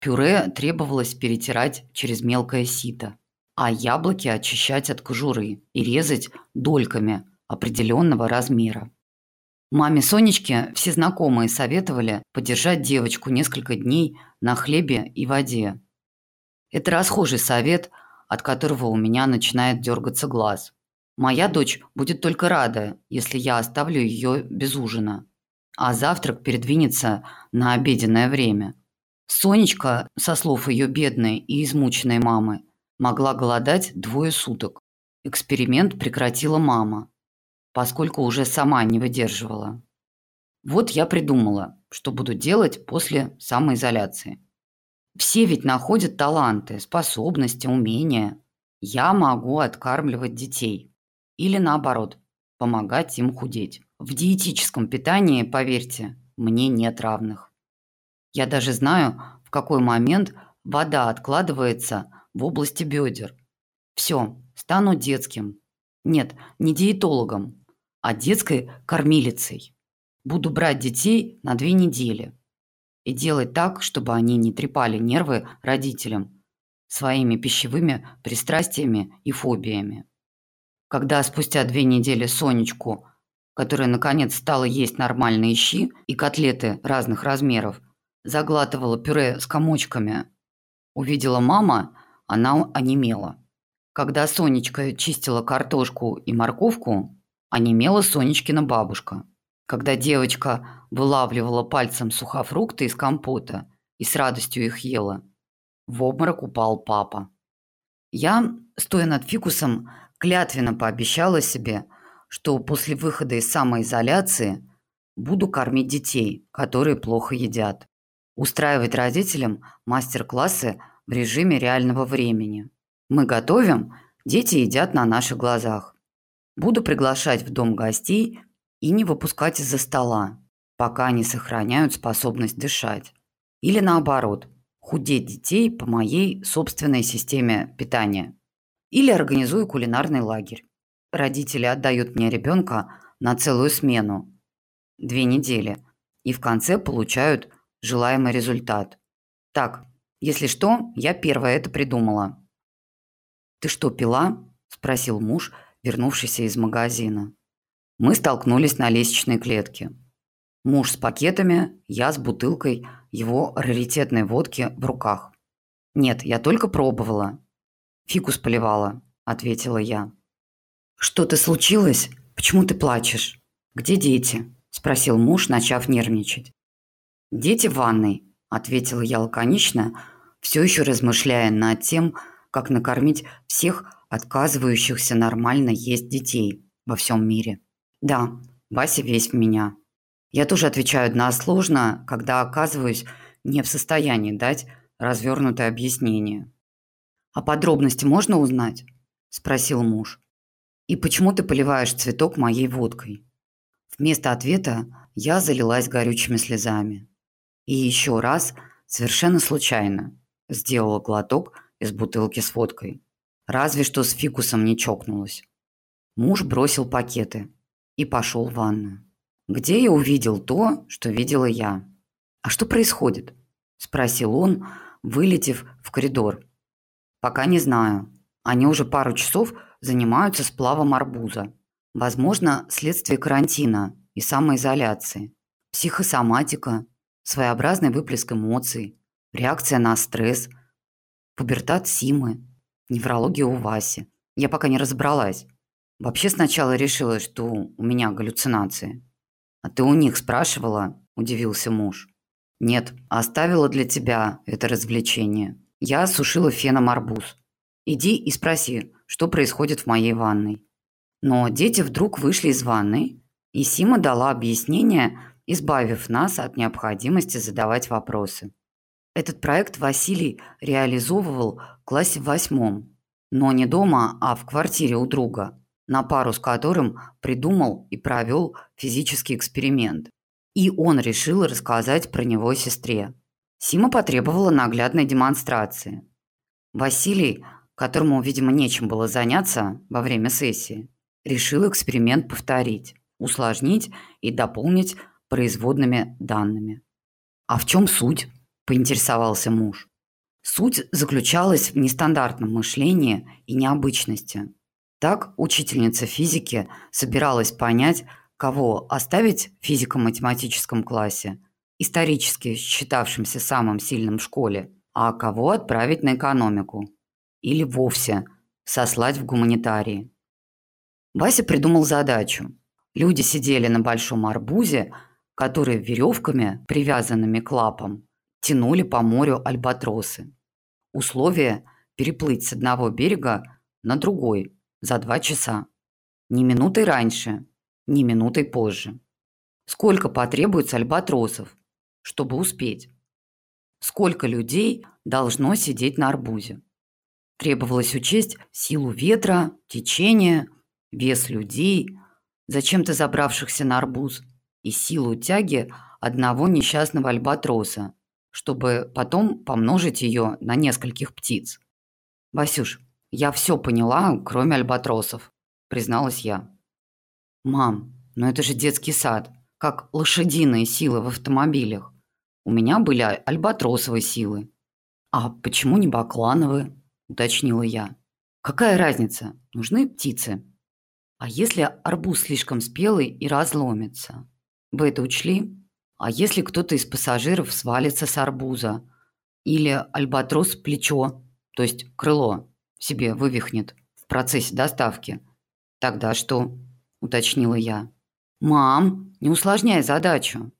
Пюре требовалось перетирать через мелкое сито, а яблоки очищать от кожуры и резать дольками определенного размера. Маме Сонечке все знакомые советовали подержать девочку несколько дней на хлебе и воде. Это расхожий совет – от которого у меня начинает дергаться глаз. Моя дочь будет только рада, если я оставлю ее без ужина. А завтрак передвинется на обеденное время. Сонечка, со слов ее бедной и измученной мамы, могла голодать двое суток. Эксперимент прекратила мама, поскольку уже сама не выдерживала. Вот я придумала, что буду делать после самоизоляции. Все ведь находят таланты, способности, умения. Я могу откармливать детей. Или наоборот, помогать им худеть. В диетическом питании, поверьте, мне нет равных. Я даже знаю, в какой момент вода откладывается в области бедер. Все, стану детским. Нет, не диетологом, а детской кормилицей. Буду брать детей на две недели и делать так, чтобы они не трепали нервы родителям своими пищевыми пристрастиями и фобиями. Когда спустя две недели Сонечку, которая наконец стала есть нормальные щи и котлеты разных размеров, заглатывала пюре с комочками, увидела мама, она онемела. Когда Сонечка чистила картошку и морковку, онемела Сонечкина бабушка. Когда девочка вылавливала пальцем сухофрукты из компота и с радостью их ела, в обморок упал папа. Я, стоя над фикусом, клятвенно пообещала себе, что после выхода из самоизоляции буду кормить детей, которые плохо едят. Устраивать родителям мастер-классы в режиме реального времени. Мы готовим, дети едят на наших глазах. Буду приглашать в дом гостей и не выпускать из-за стола, пока они сохраняют способность дышать. Или наоборот, худеть детей по моей собственной системе питания. Или организую кулинарный лагерь. Родители отдают мне ребенка на целую смену, две недели, и в конце получают желаемый результат. Так, если что, я первая это придумала. «Ты что, пила?» – спросил муж, вернувшийся из магазина. Мы столкнулись на лестничной клетке. Муж с пакетами, я с бутылкой его раритетной водки в руках. «Нет, я только пробовала». «Фикус поливала», – ответила я. «Что-то случилось? Почему ты плачешь? Где дети?» – спросил муж, начав нервничать. «Дети в ванной», – ответила я лаконично, все еще размышляя над тем, как накормить всех отказывающихся нормально есть детей во всем мире. Да, Вася весь в меня. Я тоже отвечаю односложно, когда оказываюсь не в состоянии дать развернутое объяснение. «А подробности можно узнать?» – спросил муж. «И почему ты поливаешь цветок моей водкой?» Вместо ответа я залилась горючими слезами. И еще раз, совершенно случайно, сделала глоток из бутылки с водкой. Разве что с фикусом не чокнулась. Муж бросил пакеты и пошел в ванную. Где я увидел то, что видела я. «А что происходит?» – спросил он, вылетев в коридор. «Пока не знаю. Они уже пару часов занимаются сплавом арбуза. Возможно, следствие карантина и самоизоляции. Психосоматика, своеобразный выплеск эмоций, реакция на стресс – Пубертат Симы, неврология у Васи. Я пока не разобралась. Вообще сначала решила, что у меня галлюцинации. А ты у них спрашивала? Удивился муж. Нет, оставила для тебя это развлечение. Я осушила феном арбуз. Иди и спроси, что происходит в моей ванной. Но дети вдруг вышли из ванной, и Сима дала объяснение, избавив нас от необходимости задавать вопросы. Этот проект Василий реализовывал в классе восьмом, но не дома, а в квартире у друга, на пару с которым придумал и провел физический эксперимент. И он решил рассказать про него сестре. Сима потребовала наглядной демонстрации. Василий, которому, видимо, нечем было заняться во время сессии, решил эксперимент повторить, усложнить и дополнить производными данными. А в чем суть? Поинтересовался муж. Суть заключалась в нестандартном мышлении и необычности. Так учительница физики собиралась понять, кого оставить в физико-математическом классе, исторически считавшимся самым сильным в школе, а кого отправить на экономику. Или вовсе сослать в гуманитарии. Вася придумал задачу. Люди сидели на большом арбузе, который веревками, привязанными к лапам, тянули по морю альбатросы. Условие – переплыть с одного берега на другой за два часа. Ни минутой раньше, ни минутой позже. Сколько потребуется альбатросов, чтобы успеть? Сколько людей должно сидеть на арбузе? Требовалось учесть силу ветра, течение, вес людей, зачем-то забравшихся на арбуз, и силу тяги одного несчастного альбатроса, чтобы потом помножить ее на нескольких птиц. «Васюш, я все поняла, кроме альбатросов», – призналась я. «Мам, но это же детский сад, как лошадиные силы в автомобилях. У меня были альбатросовые силы». «А почему не баклановые?» – уточнила я. «Какая разница? Нужны птицы». «А если арбуз слишком спелый и разломится?» «Вы это учли?» А если кто-то из пассажиров свалится с арбуза? Или альбатрос плечо, то есть крыло, себе вывихнет? процессе доставки. Тогда что? уточнила я. Мам, не усложняй задачу,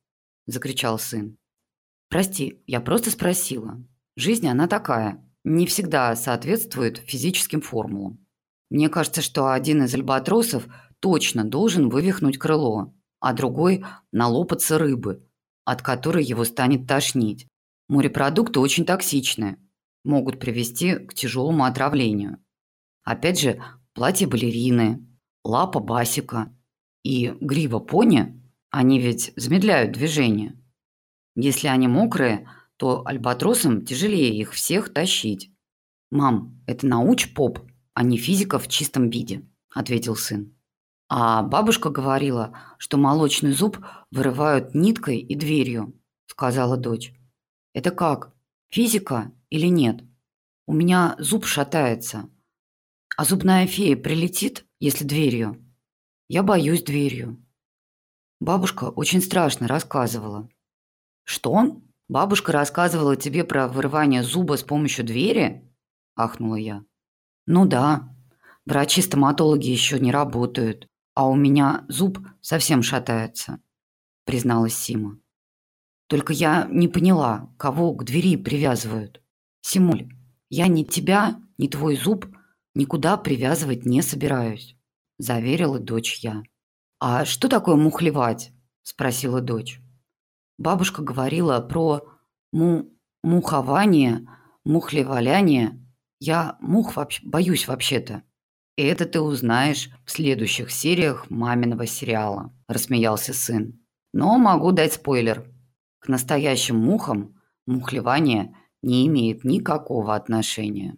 закричал сын. Прости, я просто спросила. Жизнь она такая, не всегда соответствует физическим формулам. Мне кажется, что один из альбатросов точно должен вывихнуть крыло, а другой – налопаться рыбы, от которой его станет тошнить. Морепродукты очень токсичны, могут привести к тяжелому отравлению. Опять же, платье балерины, лапа басика и грива пони, они ведь замедляют движение. Если они мокрые, то альбатросам тяжелее их всех тащить. «Мам, это науч-поп, а не физика в чистом виде», – ответил сын. А бабушка говорила, что молочный зуб вырывают ниткой и дверью, сказала дочь. Это как? Физика или нет? У меня зуб шатается. А зубная фея прилетит, если дверью? Я боюсь дверью. Бабушка очень страшно рассказывала. Что? Бабушка рассказывала тебе про вырывание зуба с помощью двери? Ахнула я. Ну да. Врачи-стоматологи еще не работают. А у меня зуб совсем шатается, призналась Сима. Только я не поняла, кого к двери привязывают. Симуль, я ни тебя, ни твой зуб никуда привязывать не собираюсь, заверила дочь я. А что такое мухлевать? спросила дочь. Бабушка говорила про му мухование, мухлеваляние. Я мух вообще боюсь вообще-то. И это ты узнаешь в следующих сериях маминого сериала, рассмеялся сын. Но могу дать спойлер. К настоящим мухам мухлевание не имеет никакого отношения.